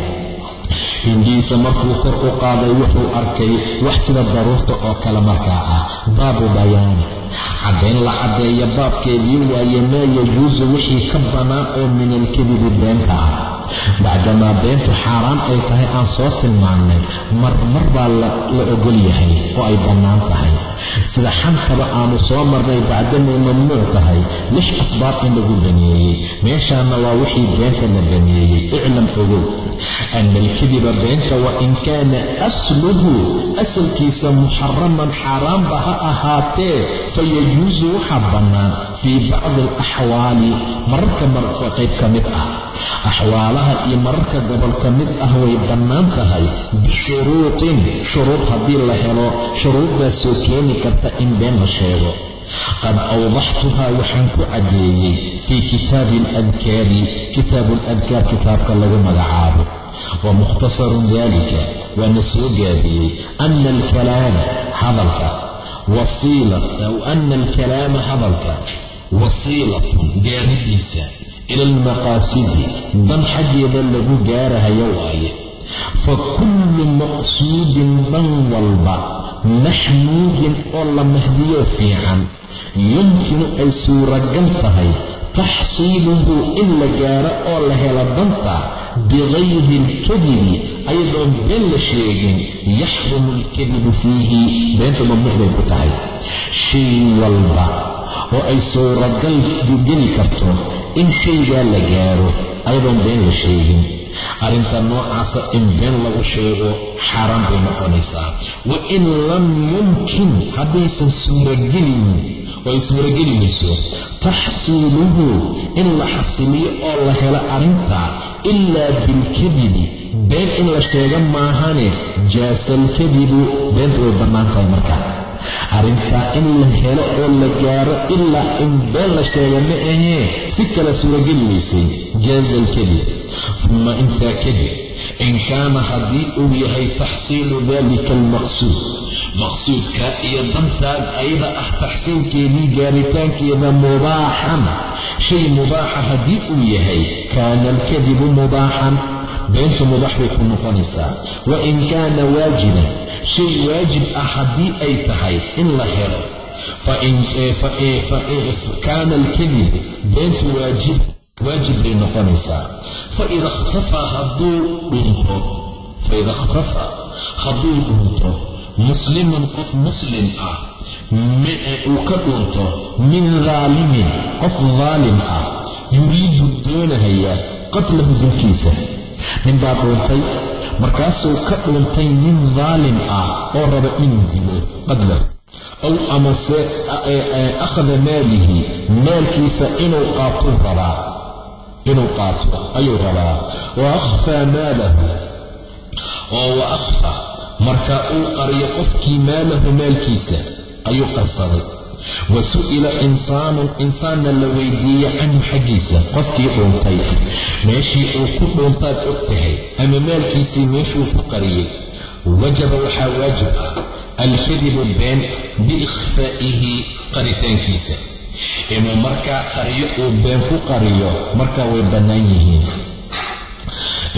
hindiisa markuu kor u qaaday wuxuu arkay wax sida daruurta oo kale markaa ah baabu bayaani caddayn la caddeeya baabkeedii waaye maa yajuusu wixii ka bannaan oo min alkadibi beenta ah bacdamaa beentu xaaraan ay tahay aan soo tilmaannay marmar baa la ogol yahay oo ay bannaan tahay. Sida xantaba aanu soo marnay bacdamay mamnuuc tahay lix asbaab in lagu baneeyey. Meeshaanna waa wixii beenta la baneeyey. Iclam ogow. Ana alkadiba beenta wa in kaana asluhu asalkiisa muxaraman xaaraanba ha ahaatee fayajuusu waxaa bannaan fii bacdi alaxwaali mararka mararka qayb ka mid ah axwaalaha iyo mararka gobol ka mid ah way bannaan tahay bishuruutin. Shuruud haddii la helo shuruuddaasoo keeni karta in been la sheego. Qad awdaxtuhaa waxaan ku caddeeyey fii kitaabi aladkaari kitaabu aladkaar kitaabka lagu magacaabo. Wa mukhtasarun daalika waana soo gaabiyey ana alkalaama hadalka. Ana alkalaama hadalka. Wasiilatun gaaridiisa ila almaqaasidi dan xaggeeda lagu gaarahayo waaye. Fa kullu maqsuudin dan walba maxmuudin oo la mahdiyo fiican. Yumkinu ay suuragal tahay taxsiiluhu in la gaaro oo la helo danta bikayri alkadibi ayadoon been la sheegin yaxrumu alkadibu fiihi beentu mamnuuc bay ku tahay. Shay walba oo ay suuragal geli karto in shaygaa la gaaro ayadoon been la sheegin. Arrinta noocaasa in been lagu sheego xaaraan bay noqonaysaa. Wa in lam yumkin haddaysan suuragelinin oo ay suurageli mayso taxsiiluhu in la xasiliyo oo la helo arrintaa ilaa bilkadibi been in la sheego maahane jaasa alkadibu beentu way bannaan tahay marka arrintaa in la helo oo la gaaro ilaa in been la sheega ma ahee si kale suurageli maysay jaaza alkadib uma intaa kadib in kaana haddii uu yahay taxsiilu dalika almaqsuud. Maqsuudka iyo dantaan ayada ah taxsiinkeedii gaaritaankeeda mubaaxan. Shay mubaaxa haddii uu yahay kaana alkadibu mubaaxan beentu mubaax bay ku noqonaysaa wa in kaana waajiban shay waajib ah haddii ay tahay in la helo kaana alkadib beentu waajib bay noqonaysaa faida ikhtafaa hadduu dhunto faida ikhtafaa hadduu dhunto muslimun qof muslim ah uu ka dhunto min daalimin qof daalim ah yuriidu doonahaya qatlahu dilkiisa nin baa dhuuntay markaasuu ka dhuuntay nin daalim ah oo raba inuu dilo qadlahu ow amase akhada maalihi maalkiisa inuu qaatuu rabaa. Inuu qaato ayuu rabaa. Wa akhfaa maalahu. Oo wa akhfaa marka uu qariyo qofkii maalahu maalkiisa ayuu qarsaday wa su'ila insaanun insaanna la weydiiyey canhu xaggiisa qofkii dhuuntay meeshii uu ku dhuuntaad og tahay ama maalkiisii meeshuu ku qariyey. Wajaba waxaa waajib ah alkadibu been biikhfaa'ihi qaritaankiisa. Inuu markaa qariyo uu been ku qariyo markaa way bannaan yihiin.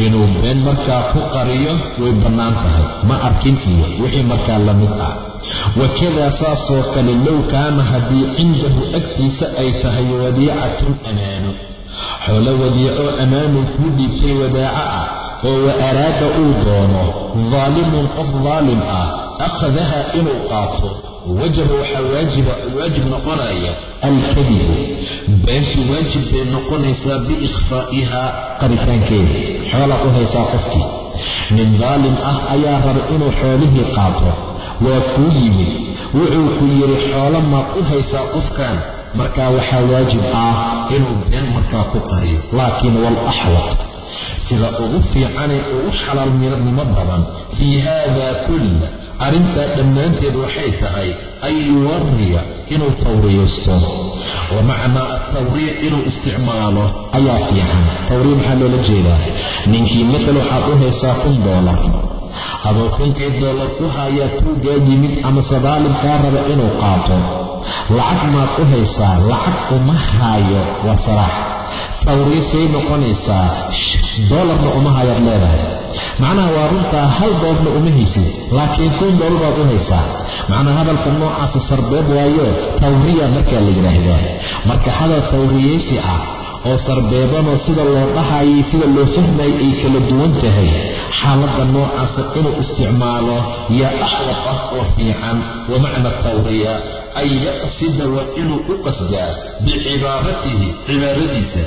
Inuu been markaa ku qariyo way bannaan tahay. Ma arkin iyo wixii markaa la mid ah wakadaa saasoo kale low kaana haddii cindahu agtiisa ay tahay wadiicatun amaanu xoolo wadiicoo ammaanuu kuu dhiibtay wadaaco ah oo wa araada uu doono daalimun qof daalim ah akhadaha inuu qaato wajaba waxaa waajiba waajib noqonaya alkadibu. Beentu waajib bay noqonaysaa biikhfaa'ihaa qaritaankeeda. Xoolaad u haysaa qofkii. Nin daalim ah ayaa raba inuu xoolihii qaato waa kuu yimid wuxuu ku yidhi xoolo maad u haysaa qofkan? Markaa waxaa waajib ah inuu been markaa ku qariyo. Laakiin walaxwad sida ugu fiicanee ugu xalaalnimo badan fii haada kulla arrintaa dhammaanteed waxay tahay an yuwariya inuu tawriyaysto wa macnaa altawriya inuu isticmaalo ayaa fiican. Tawriya maxaa loola jeedaa? Ninkii matal waxaad u haysaa kun doolar adoo kunkii doolar ku hayaa tuugaa yimid ama sadaalim kaa raba inuu qaato lacag maad u haysaa lacag uma haayo waa saraax tawriisay noqonaysaa doolarna uma hayaad leedahay. Macnaha waa runtaa hal doolna uma haysid laakiin kun dool baad u haysaa. Macnaha hadalka noocaasa sarbeeb waayo tawriya markaa la yidhaahdaa. Marka hadal tawriyaysi ah oo sarbeebanoo sida loo dhahayay sida loo fahmayay ay kala duwan tahay. Xaaladda noocaasa inuu isticmaalo yaa axwad ah oo fiican wa macna tawriya an yaqsida waa inuu u qasdaa bicibaaratihi cibaaradiisa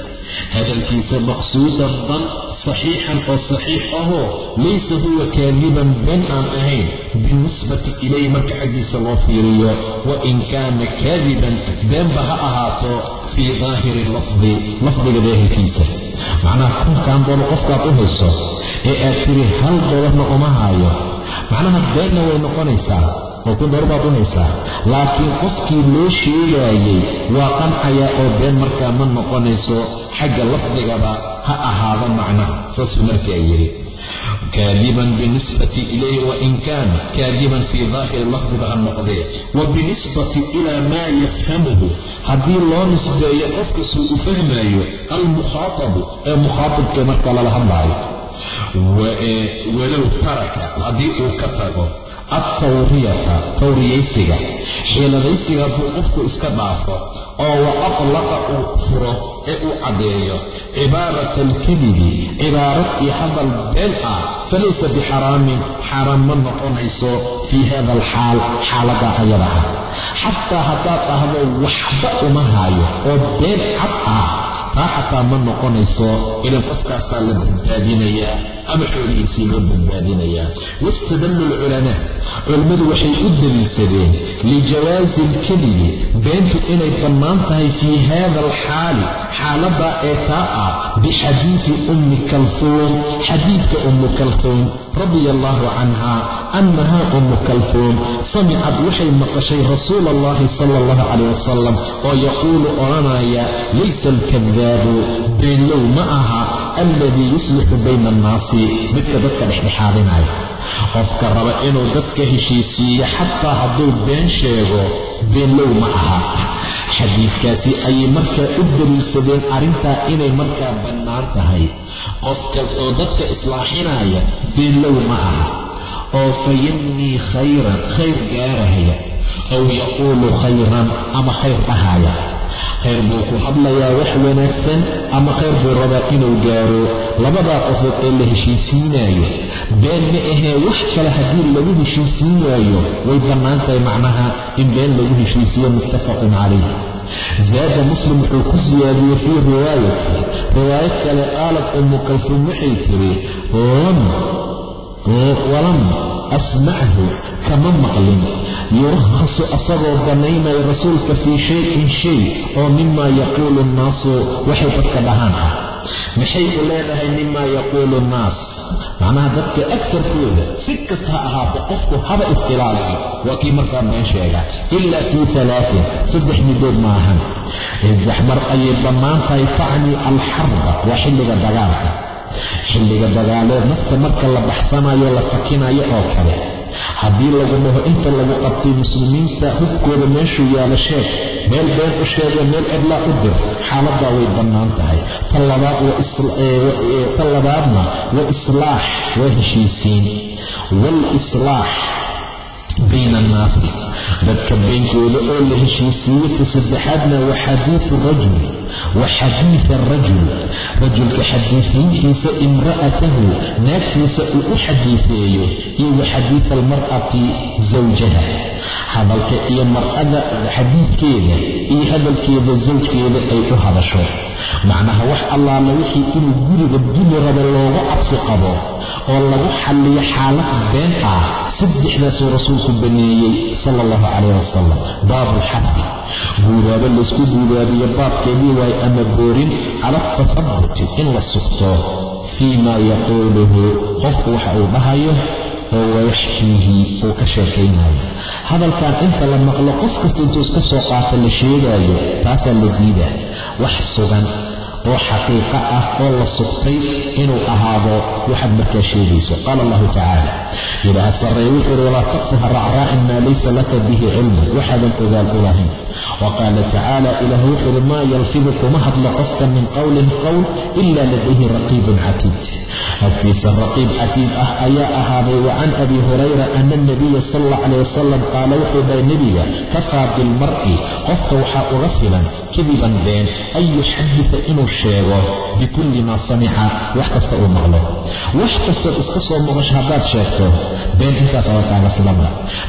hadalkiisa maqsuudan dan saxiixan oo saxiix ahoo laysa huwa kaadiban been aan ahayn binisbati ilayh marka xaggiisa loo fiiriyo wa in kaana kaadiban beenba ha ahaato fii daahiri lafdi lafdiga daahirkiisa. Macnaha kunkan doolo qofkaad u hayso ee aad tiri hal dolarna uma haayo macnaha beenna way noqonaysaa oo dolar baad u haysaa laakiin qofkii loo sheegaayey waa qancayaa oo been markaa ma noqonayso xagga lafdigaba ha ahaado macnaha saasuu markaa yidhi. Kaadiban binisbati ilayhi wain kaana kaadiban fii daahiri lafdiba ha noqdee wa binisbati ilaa maa yafhamuhu haddii loo nisbeeyo qofkasuu u fahmaayo almukhaatabu ee mukhaatabka marka lala hadlaayo. Walow taraka haddii uu ka tago altawriyata tawriyaysiga. Xiiladaysiga hadduu qofku iska dhaafo oo wa atlaqa uu furo ee uu caddeeyo cibaarata alkadibi cibaarad iyo hadal been ah falaysa bixaraamin xaaraan ma noqonayso fii hada alxaal xaaladdaa ayadaha. Xataa haddaad dhahdo waxba uma haayo oo been cad ah taa xataa ma noqonayso ilan qofkaasaa la badbaadinayaa ama xoolihiisii loo badbaadinayaa. Wastadallu alculamaa culammadu waxay u daliilsadeen lijawaasi alkadibi beentu inay bannaan tahay fii hada alxaali xaaladdaa ee taa ah bixadiidi ummi kalfuun xadiidka ummu kalfuun radia allaahu canha annahaa ummu kalfuun samicad waxay maqashay rasuula allahi sala allahu calayh wasalam oo yaquulu odhanaya laysa alkadaabu beenlow ma aha alladii yuslixu bayna annaasi midka dadka dhexdhexaadinaya qofka raba inuu dadka heshiisiiyo xataa hadduu been sheego beenlow ma aha. Xadiidkaasi ayay markaa u daliilsadeen arrintaa inay markaa bannaan tahay. Qofka oo dadka islaaxinaya beenlow ma aha. Oo fayannii khayran khayr gaarahaya. Aw yaquulu khayran ama khayr dhahaya khayr buu ku hadlayaa wax wanaagsan ama khayr buu rabaa inuu gaaro. Labadaa qofood ee la heshiisiinaayo been ma ahee wax kale haddii lagu heshiisiin waayo way bannaan tahay macnaha in been lagu heshiisiiyo muttafaqun calayh. Zaada muslim wuxuu ku siyaadiyey fii riwaayati. Riwaayad kale qaalad ummu kalfuum waxay tiri walam asmachu kama maqlin. Yurakhasu asagoo bannaynaya rasuulka fii shayin shay oo mimaa yaquulu nnaasu waxay dadka dhahaan. Ah maxay u leedahay mimaa yaquulu nnaas? Macnaha dadka agtarkooda si kasta ha ahaato qofku haba is-ilaaliyo waa kii markaa been sheega ilaa fii alaain saddex midood maahan isdaxmar ayay bannaan tahay tacni alxarba waa xilliga dagaalka xilliga dagaaleed nafta marka la baxsanayo la fakinayo oo kale. Haddii lagu dhaho inta lagu qabtay muslimiinta hubkooda meeshuu yaalo sheeg meel been u sheego meel cidlaa u dir. Xaaladdaa way bannaan tahay. Ta labaadna wa islaax waa heshiisiin. Waalislaax bayna annaasi dadka beynkooda oo la heshiisiiyo ta saddexaadna wa xadiidu rajul wa xadiida arajul rajulka xadiifiintiisa imra'atahu naagtiisa uu u xadiifeeyo iyo wa xadiida almar'ati zawjaha hadalka iyo mar'ada xadiidkeeda iyo hadalkeeda sawjkeeda ay u hadasho macnaha wax allaala wixii inuu guriga dumi rabo looga cabsi qabo oo lagu xalliyo xaalad been ah saddexdaasuu rasuulku baneeyey sala allahu calayh wasalam baabulxaddi guubaabo laysku guubaabiyo baabkeedii waaye ama boorin cala altafabuti in la sugto fii maa yaquuluhu. Qofku waxa uu dhahayo oo wayaxkiihi uu ka sheekaynayo hadalkan inta la maqlo qof kasta intuu iska soo qaato la sheegaayo taasaa la diidaa. Wax sugan oo xaqiiqo ah oo la sugtay inuu ahaado waxaad markaa sheegayso. Qaala allahu tacaala ilaaha sarreey wuxuu ihi walaa taqfuha racraa'in maa laysa laka bihi cilmun. Waxaadan ogaal u lahayn wa tacaala ilaah wuxuu ihi maa yalfidu kuma hadlo qofka min qowlin qowl ila ladayhi raqiibun catiid. Agtiisa raqiib catiid ah ayaa ahaaday wa can abi hurayra ana alnabiya sal alla calayh wasalam qaala wuxuu dhahay nebiga kafaa bilmar'i qofka waxaa uga filan kadiban been an yuxadita inuu sheego bikulli maa samica wax kasta uu maqlo. Wax kastood iska soo maqasho haddaad sheegto been intaas aba kaaga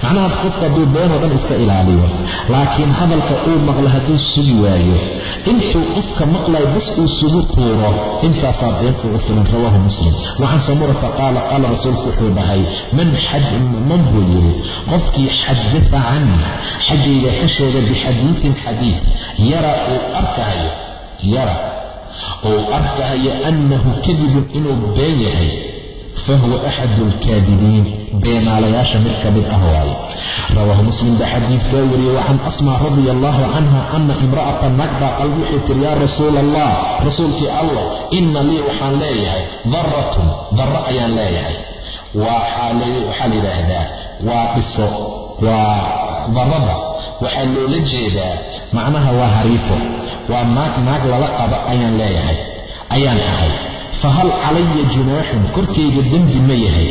macnaha qofka hadduu beenoo dhan iska ilaaliyo laakiin hadalka uu maqlo hadduu sugi waayo intuu qofka maqlayo bas uu sugu tuuro intaasaa beenku u filan rawaahu muslim. Wacan samurata qaala qaala rasuulku wuxuu dhahay man buu yidhi qofkii xadata cani xaggayga ka sheega bixadiiin xadiid yara uu arkahayo yara uu arkahayo annahu kadibun inuu been yahay fahuwa axadu alkaadibiin beenaalayaasha mid ka mid ah waaye. Rawaahu muslim baa xadiidkaa wariyey wa can asmaa radia allaahu canha ana imra'ata nag baa qalbi waxay tiri yaa rasuula allah rasuulkii allah inna lii waxaan leeyahay daratun darro ayaan leeyahay. Waxaa la yidhaahdaa waa dhiso waa darada waxaa loola jeedaa macnaha waa hariifo. Waa naag naag lala qabo ayaan leeyahay ayaan ahay. Fahal calaya junaaxun korkayga dembi ma yahay.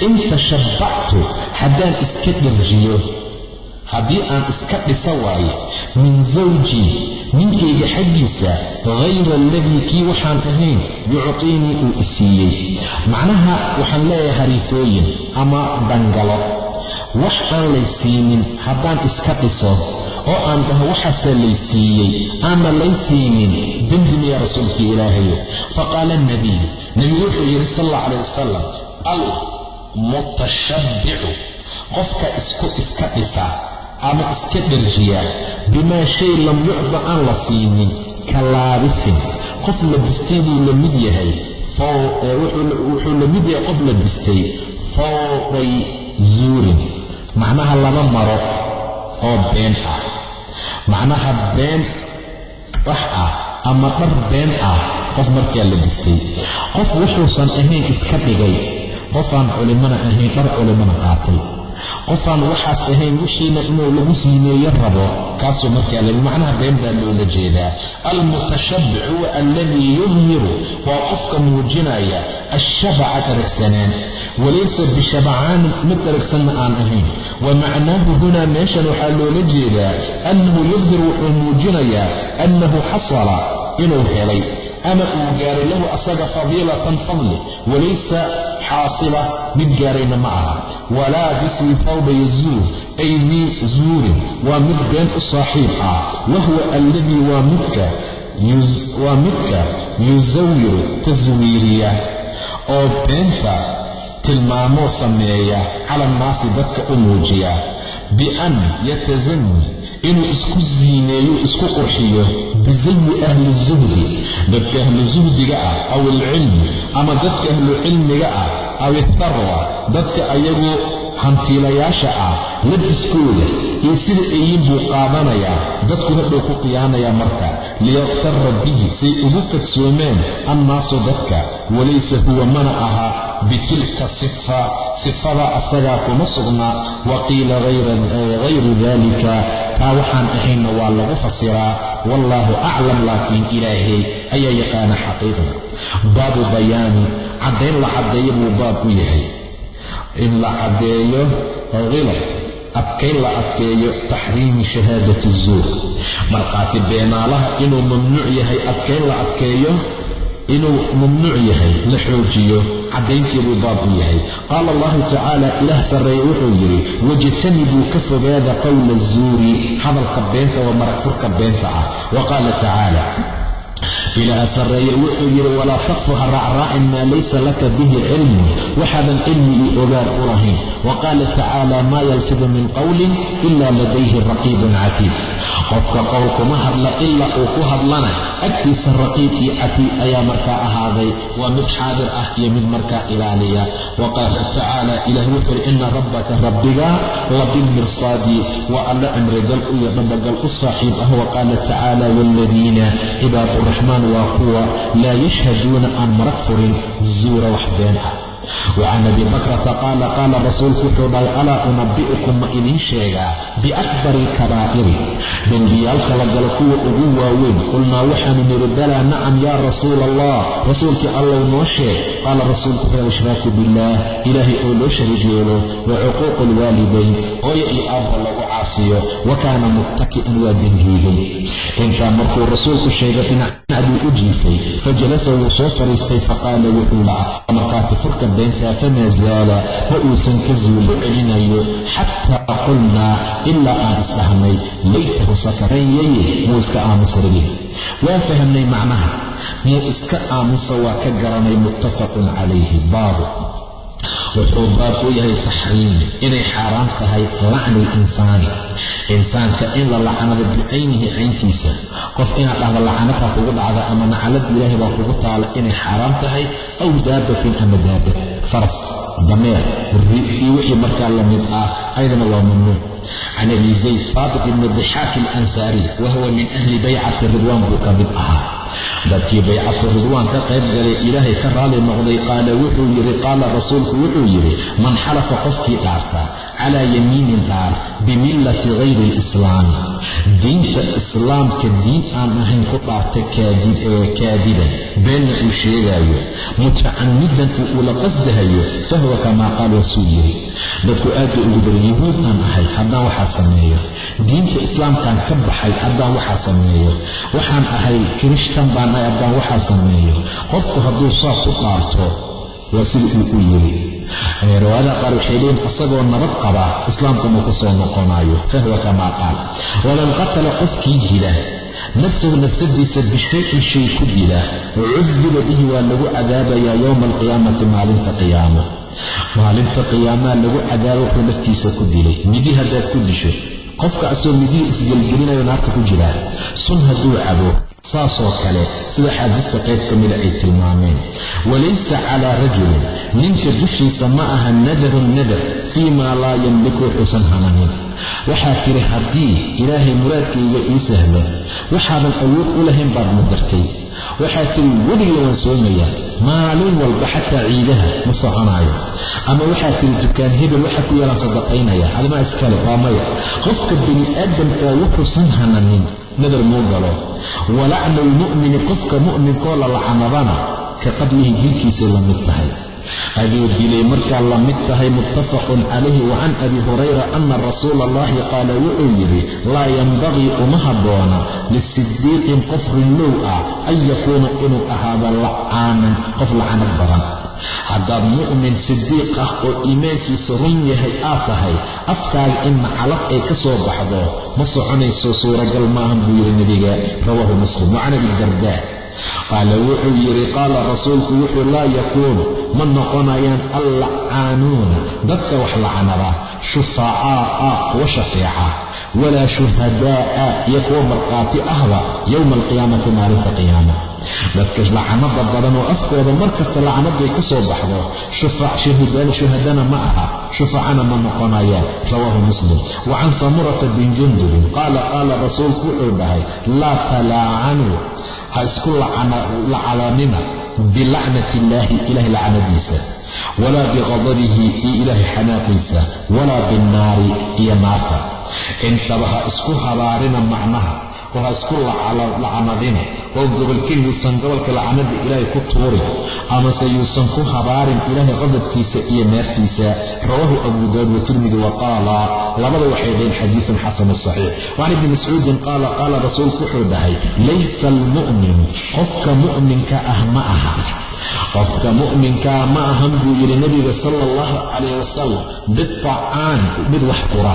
In tashabbactu haddaan iska dharjiyo haddii aan iska dhisa waaye min zawjii ninkayga xaggiisa hayra aladii kii waxaan ahayn yuctiinii uu isiiyey macnaha waxaan leeyahay hariifooyin ama dangalo wax aan laysiinin haddaan iska dhiso oo aan dhaho waxaasaa laysiiyey aanna lay siinin dembi miya rasuulkii ilaahayo. Faqaala alnabiyu nebigu wuxuu yidhi sal alla calayh wasalam almutashabbicu qofka isku iska dhisa ama iska dharjiya bimaa shay lam yucda aan la siinin ka laabisin. Qof la bistay buu la mid yahay wuxuu la mid yahay qof la bistay fowday zuurin macnaha laba maro oo been ah. Macnaha been wax ah ama dhar been ah qof markaa la bistay qof wuxuusan ahayn iska dhigay. Qofaan culimmana ahayn dhar culimmana qaatay qofaan waxaas ahayn wixiina inuu lagu siimeeyo rabo kaasuu markaa la macnaha been baa loola jeedaa. Almutashabbic huwa alladii yudhiru waa qofka muujinaya ashabaca daragsanaan walaysa bishabcaanin mid daragsanna aan ahayn. Wa macnaahu hunaa meeshan waxaa loola jeedaa annahu yudhir wuxuu muujinayaa annahu xasala inuu helay ama uu gaaray lahu asaga fadiilatan fadli walaysa xaasila mid gaarayna ma aha walaa bismi fawbay zuur ay min zuurin waa mid been u saaxiib ah wahuwa alladii waa midka yusawiru taswiiriya oo beenta tilmaamoo sameeya cala annaasi dadka u muujiya bian yatasani inuu isku siineeyo isku qurxiyo bisayi ahli zuhdi. Dadka ahlu zuhdiga ah aw alcilmi ama dadka ahlu cilmiga ah aw itharwa dadka ayagu hantiilayaasha ah labiskooda iyo sida ayin buu qaadanayaa dadku hadhow ku qiyaanayaa marka liyaktara bihi say ugu kadsoomaan annaasu dadka walaysa huwa mana aha bitilka sifa sifada asagaa kuma sugnaa wa qiila hayru dalika taa waxaan ahaynna waa lagu fasiraa wallaahu aclam laakiin ilaahay ayaa yaqaana xaqiiqda. Baabu bayaani caddayn la caddeeyo buu baab u yahay in la caddeeyo hilab adkayn la adkeeyo taxriimi shahaadati zuur. Markhaati beenaalaha inuu mamnuuc yahay adkayn la adkeeyo inuu mamnuuc yahay la xoojiyo caddaynteeduu baab u yahay. Qaala allahu tacaala ilaah sarreeye wuxuu yidhi wajtanibuu ka fogaada qowla zuuri hadalka beenta waa marag furka beenta ah. Wa qaala tacaala ilaaha sarreeye wuxuu yidhi walaa taqfu ha raacraacin maa laysa laka bihi cilmun waxaadan cilmi io ogaan u lahayn. Wa qaala tacaala maa yalfidu min qowlin ila ladayhi raqiibun catiid. Qofka qowl kuma hadla ilaa uu ku hadlana agtiisa raqiib iyo catiid ayaa markaa ahaaday. Waa mid xaadir ah iyo mid markaa ilaaliya. Wa qaala tacaala ilaah wuxuu yidhi ina rabbaka rabbiga labilmirsaadi waa alla cimrigal iyo dhabagal u saaxiib ah. Wa qaala tacaala waaladiina cibaad raxmaan waa kuwa laa yashhaduuna aan marag furin zuura wax been ah wa can abi bakrata qaala qaala rasuulku wuxuu dhahay alaa unabbi'ukum ma idiin sheegaa biakbari alkabaa'iri dembiyaalka la galo kuwa ugu waaweyn qulnaa waxaanu nidhi balaa nacam yaa rasuula allah rasuulkii allow noo sheeg qaala rasuulku wuxuu ishraaku billaah ilaahay oo loo shariig yeelo wa cuquuqu alwaalidayn hooyo iyo aabba lagu caasiyo wa kaana muttaki'an waa dembiigay intaa markuu rasuulku sheegay dhinacna buu u jiifay fajalasa wuu soo fadhiistay faqaala wuxuu laca markaati furka beentaa famaa zaala ma uusan ka zuulo celinayo xataa qulnaa ilaa aan isdhahnay. Laytahu sakarayaye muu iska aamusarigi waa fahamnay macnaha. Muu iska aamusa waa ka garanay muttafaqun calayhi baabu wuxuu baab u yahay taxriim inay xaaraam tahay lacni linsaani insaanka in la lacanado bicaynihi cayntiisa. Qof inaad dhahda lacanadha kugu dhacda ama nacalad ilaahay baa kugu taala inay xaaraam tahay aw daabatin ama daabad faras dameer ri iyo wixii markaa la mid ah ayadana waa mamnuuc can abi zayd faabit ibni dixaak alansaari wa huwa min ahli baycati ridwaan buu ka mid ahaa dadkii baycatu ridwaan ka qayb galay ilaahay ka raali noqday qaala wuxuu yidhi qaala rasuulku wuxuu yidhi man xalafa qofkii dhaarta calaa yamiinin dhaar bimillati hayri alislaami diinta islaamka diin aan ahayn ku dhaarta kaadiban beenna uu sheegaayo mutacamidan uu ula qasdahayo fahuwa kamaa qaal wasuu yiri dadku aad bay ugu badan yahuud aan ahay haddaan waxaa sameeyo. Diinta islaamkaan ka baxay haddaan waxaa sameeyo. Waxaan ahay kirishtan baan ahay haddaan waxaa sameeyo. Qofku hadduu saas u dhaarto waa sida uu u yiri. Riwaayadaha qaar waxay leeyiin isagoo nabad qaba islaamkuma ku soo noqonayo fahuwa kamaa qaal. Waman qatala qofkii dila nafsahu nafsadiisa bishayin shay ku dila cudiba bihi waa lagu cadaabayaa yowma alqiyaamati maalinta qiyaamo. Maalinta qiyaamaa lagu cadaaba wuxuu naftiisa ku dilay. Midi haddaad ku disho qofka asoo midihii isgelgelinayo naarta ku jiraa sun hadduu cabo saasoo kale sida xaadiista qayb ka mida ay tilmaameen. Walaysa calaa rajulin ninka dushiisa ma aha nadarun nadar fii maa laa yamliku xusan hananin waxaa tiri haddii ilaahay muraadkayga ii sahlo waxaadan awood u lahayn baad mudartay. Waxaa tiri weliga waan soomayaa maalin walba xataa ciidaha ma soconaayo. Ama waxaa tiri dukaan hebel waxa ku yeelaan sadaqaynaya adimaa iskale waa maya. Qofka bini aadamkaa wuxuusan hananin nadar muu galo. Walacnu lmu'mini qofka mu'minkoo la lacanadana ka qadlihi dilkiisay la mid tahay. Aduu dilay markaa la mid tahay muttafaqun calayhi wa can abi hurayra ana rasuula allahi qaala wuxuu yidhi laa yanbagii uma habboona lisidiiqin qof rinlow ah an yakuuna inuu ahaado lacaanan qof lacanad badan haddaad mu'min sidiiq ah oo iimaankiisa run yahay aad tahay afkaaga in nacalad ay ka soo baxdo ma soconayso suuragal maahan buu yidhi nebiga rawaahu muslim. Wa can abi dardaa qaala wuxuu yidhi qaala rasuulku wuxuu laa yakuunu ma noqonayaan allacaanuuna dadka wax lacanada shufacaa'a kuwa shafeeca walaa shuhadaa'a iyo kuwa markhaati ahba yowma alqiyaamati maalinta qiyaama. Dadka lacanada badan oo afkooda mar kasta lacanadday ka soo baxdo. Shuhadana ma aha shufacana ma noqonayaan. Rawaahu muslim. Wa can samurata bin jundubin qaala qaala rasuulku wuxuu dhahay laa talaacanuu ha isku lacalanina bilacnati illaahi ilahay lacnadiisa walaa biqadabihi iyo ilaahay xanaaqiisa walaa binnaari iyo naarta. Intaba ha isku habaarina macnaha ha isku lacanadina oo gobolkeen yuusan gobolka lacanada ilaahay ku tuurin amase yuusan ku habaarin ilaahay qadabkiisa iyo naartiisa rawaahu abu daawud watirmidi wa qaala labada waxay dhaheen xadiidun xasanu saxiix. Wacan ibni mascuudin qaala qaala rasuulku wuxuu dhahay laysa almu'minu qofka mu'minka ah ma aha. Qofka mu'minkaa ma ahan buu yidhi nebiga sala allahu calayh wasalam bitacaan mid wax qura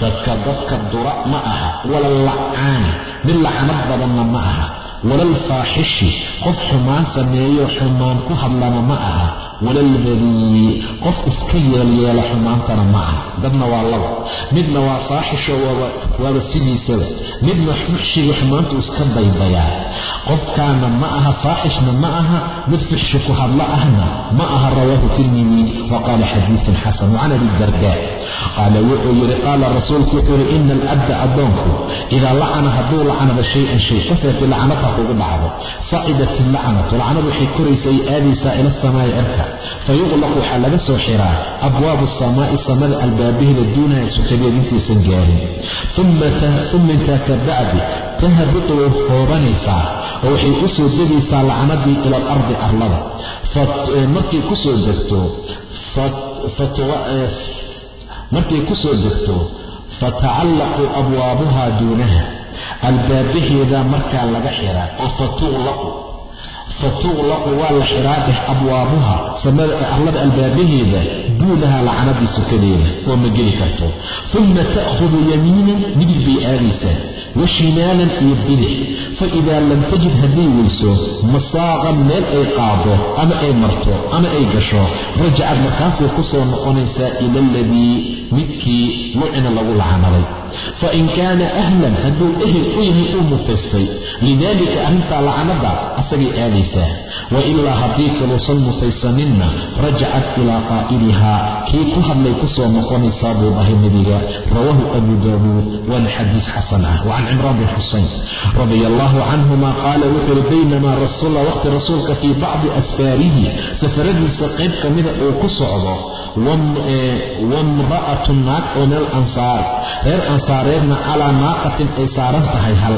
dadka dadka dura ma aha. Wala lacaani mid lacanad badanna ma aha walalfaaxishi qof xumaan sameeyo xumaan ku hadlana ma aha. Walalbadiyi qof iska yeelyeela xumaantana ma aha. Dadna waa laba. Midna waa faaxisho waaba sidiisaba midna fuxshiga xumaantu iska daydayaa. Qofkaana ma aha faaxishna ma aha mid fuxshi ku hadlo ahna ma aha rawaahu tirmidi wa qaala xadiidun xasan wacan abi dardaa. Qaala wuxuu yidhi qaala rasuulku wuxuu yidhi ina alcabda addoonku idaa lacana hadduu lacanado shay-an shay qofeeti lacanad ha kugu dhacdo sacidat illacnatu lacnadu waxay koraysa ay aadaysaa ila asamaa'i cirka fa yuqlaqu waxaa laga soo xiraa abwaabu asamaa'i samada albaabaheeda duunaha sukadeed intaysan gaarin. Uma intaa ka bacdi tahabitu way hoobanaysaa oo waxay u soo degaysaa lacnadii ila alardi arlada. Markay ku soo degto markay ku degto fatacallaqu abwaabuhaa duunaha albaabaheeda markaa laga xiraa. Oo fatuqlaqu fatuqlaqu waa la xiraa dheh abwaabuha arlada albaabaheeda duunaha lacnadii sukadeeda oo ma geli karto. Uma ta'khudu yamiinan midig bay aadaysaa. Wa shimaalan iyo bidix. Fa idaa lam tajid hadday weyso masaaqan meel ay qaado ama ay marto ama ay gasho rajacad markaasay ku soo noqonaysaa ila aladii midkii lucina lagu lacnaday fa in kaana ahlan hadduu ehel u yahay uu mutaystay. lidaalika arrintaa lacnada asagay aadaysaa wa ilaa haddii kaluusan mutaysaninna rajacat ilaa qaa'ilihaa kii ku hadlay ku soo noqonaysaa buu dhahay nebiga. rawaahu abu daawuud waana xadiis xasan ah wa can cimraan bin xusayn radia allaahu canhuma qaala wuxuu uhi baynamaa rasuula waqhti rasuulka fii bacdi asfaarihi safaradiisa qayb ka uu ku socdo wamra'atu naag oo min ansaareedna calaa naaqatin ay saaran tahay hal.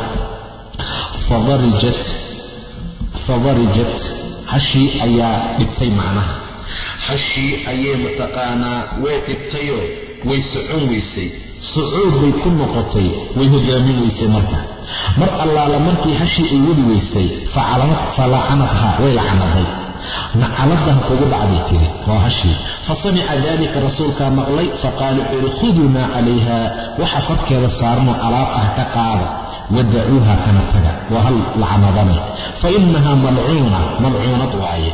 Fadarijat hashii ayaa dhibtay macnaha. Hashii ayay mataqaanaa way dhibtayoo way socon weysay. Sucuud bay ku noqotay way hogaamin weysay marka. Mar allaala markii hashii ay weli weysay falacanathaa way lacanaday nacaladaha kugu dhacday tiri. Waa hashii fa samica daalika rasuulkaa maqlay faqaala wuxuu yihi khuduu maa calayha waxa korkeeda saarnoo alaab ah ka qaada wadacuuha kana taga waa hal lacanadane fa innahaa malcuuna malcuunad waaye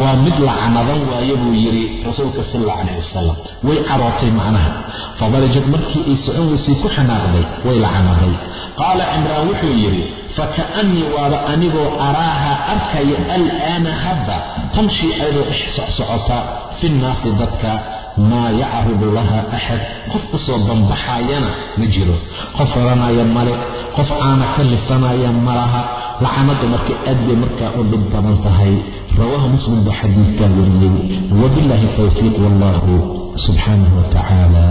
waa mid lacanadan waaye buu yidhi rasuulka sal alla calayh wasalam way carootay macnaha fadarajad markii ay socon weysay ku xanaaqday way lacanaday qaala cimraan wuxuu yidhi faka'annii waaba anigoo araaha arkaya al'aana hadda tamshii ayadoo dhex socsocota fi nnaasi dadka maa yacridu laha axad. Qof u soo ma jiro. Qof raranaya male qof caana ka lisanaya ma laha. Lacanadu marka aad bay markaa u dhib badan tahay. Rawaahu muslim baa xadiidkan wariyey. Wabilaahi towfiiq wallahu subxaanahu wa tacaala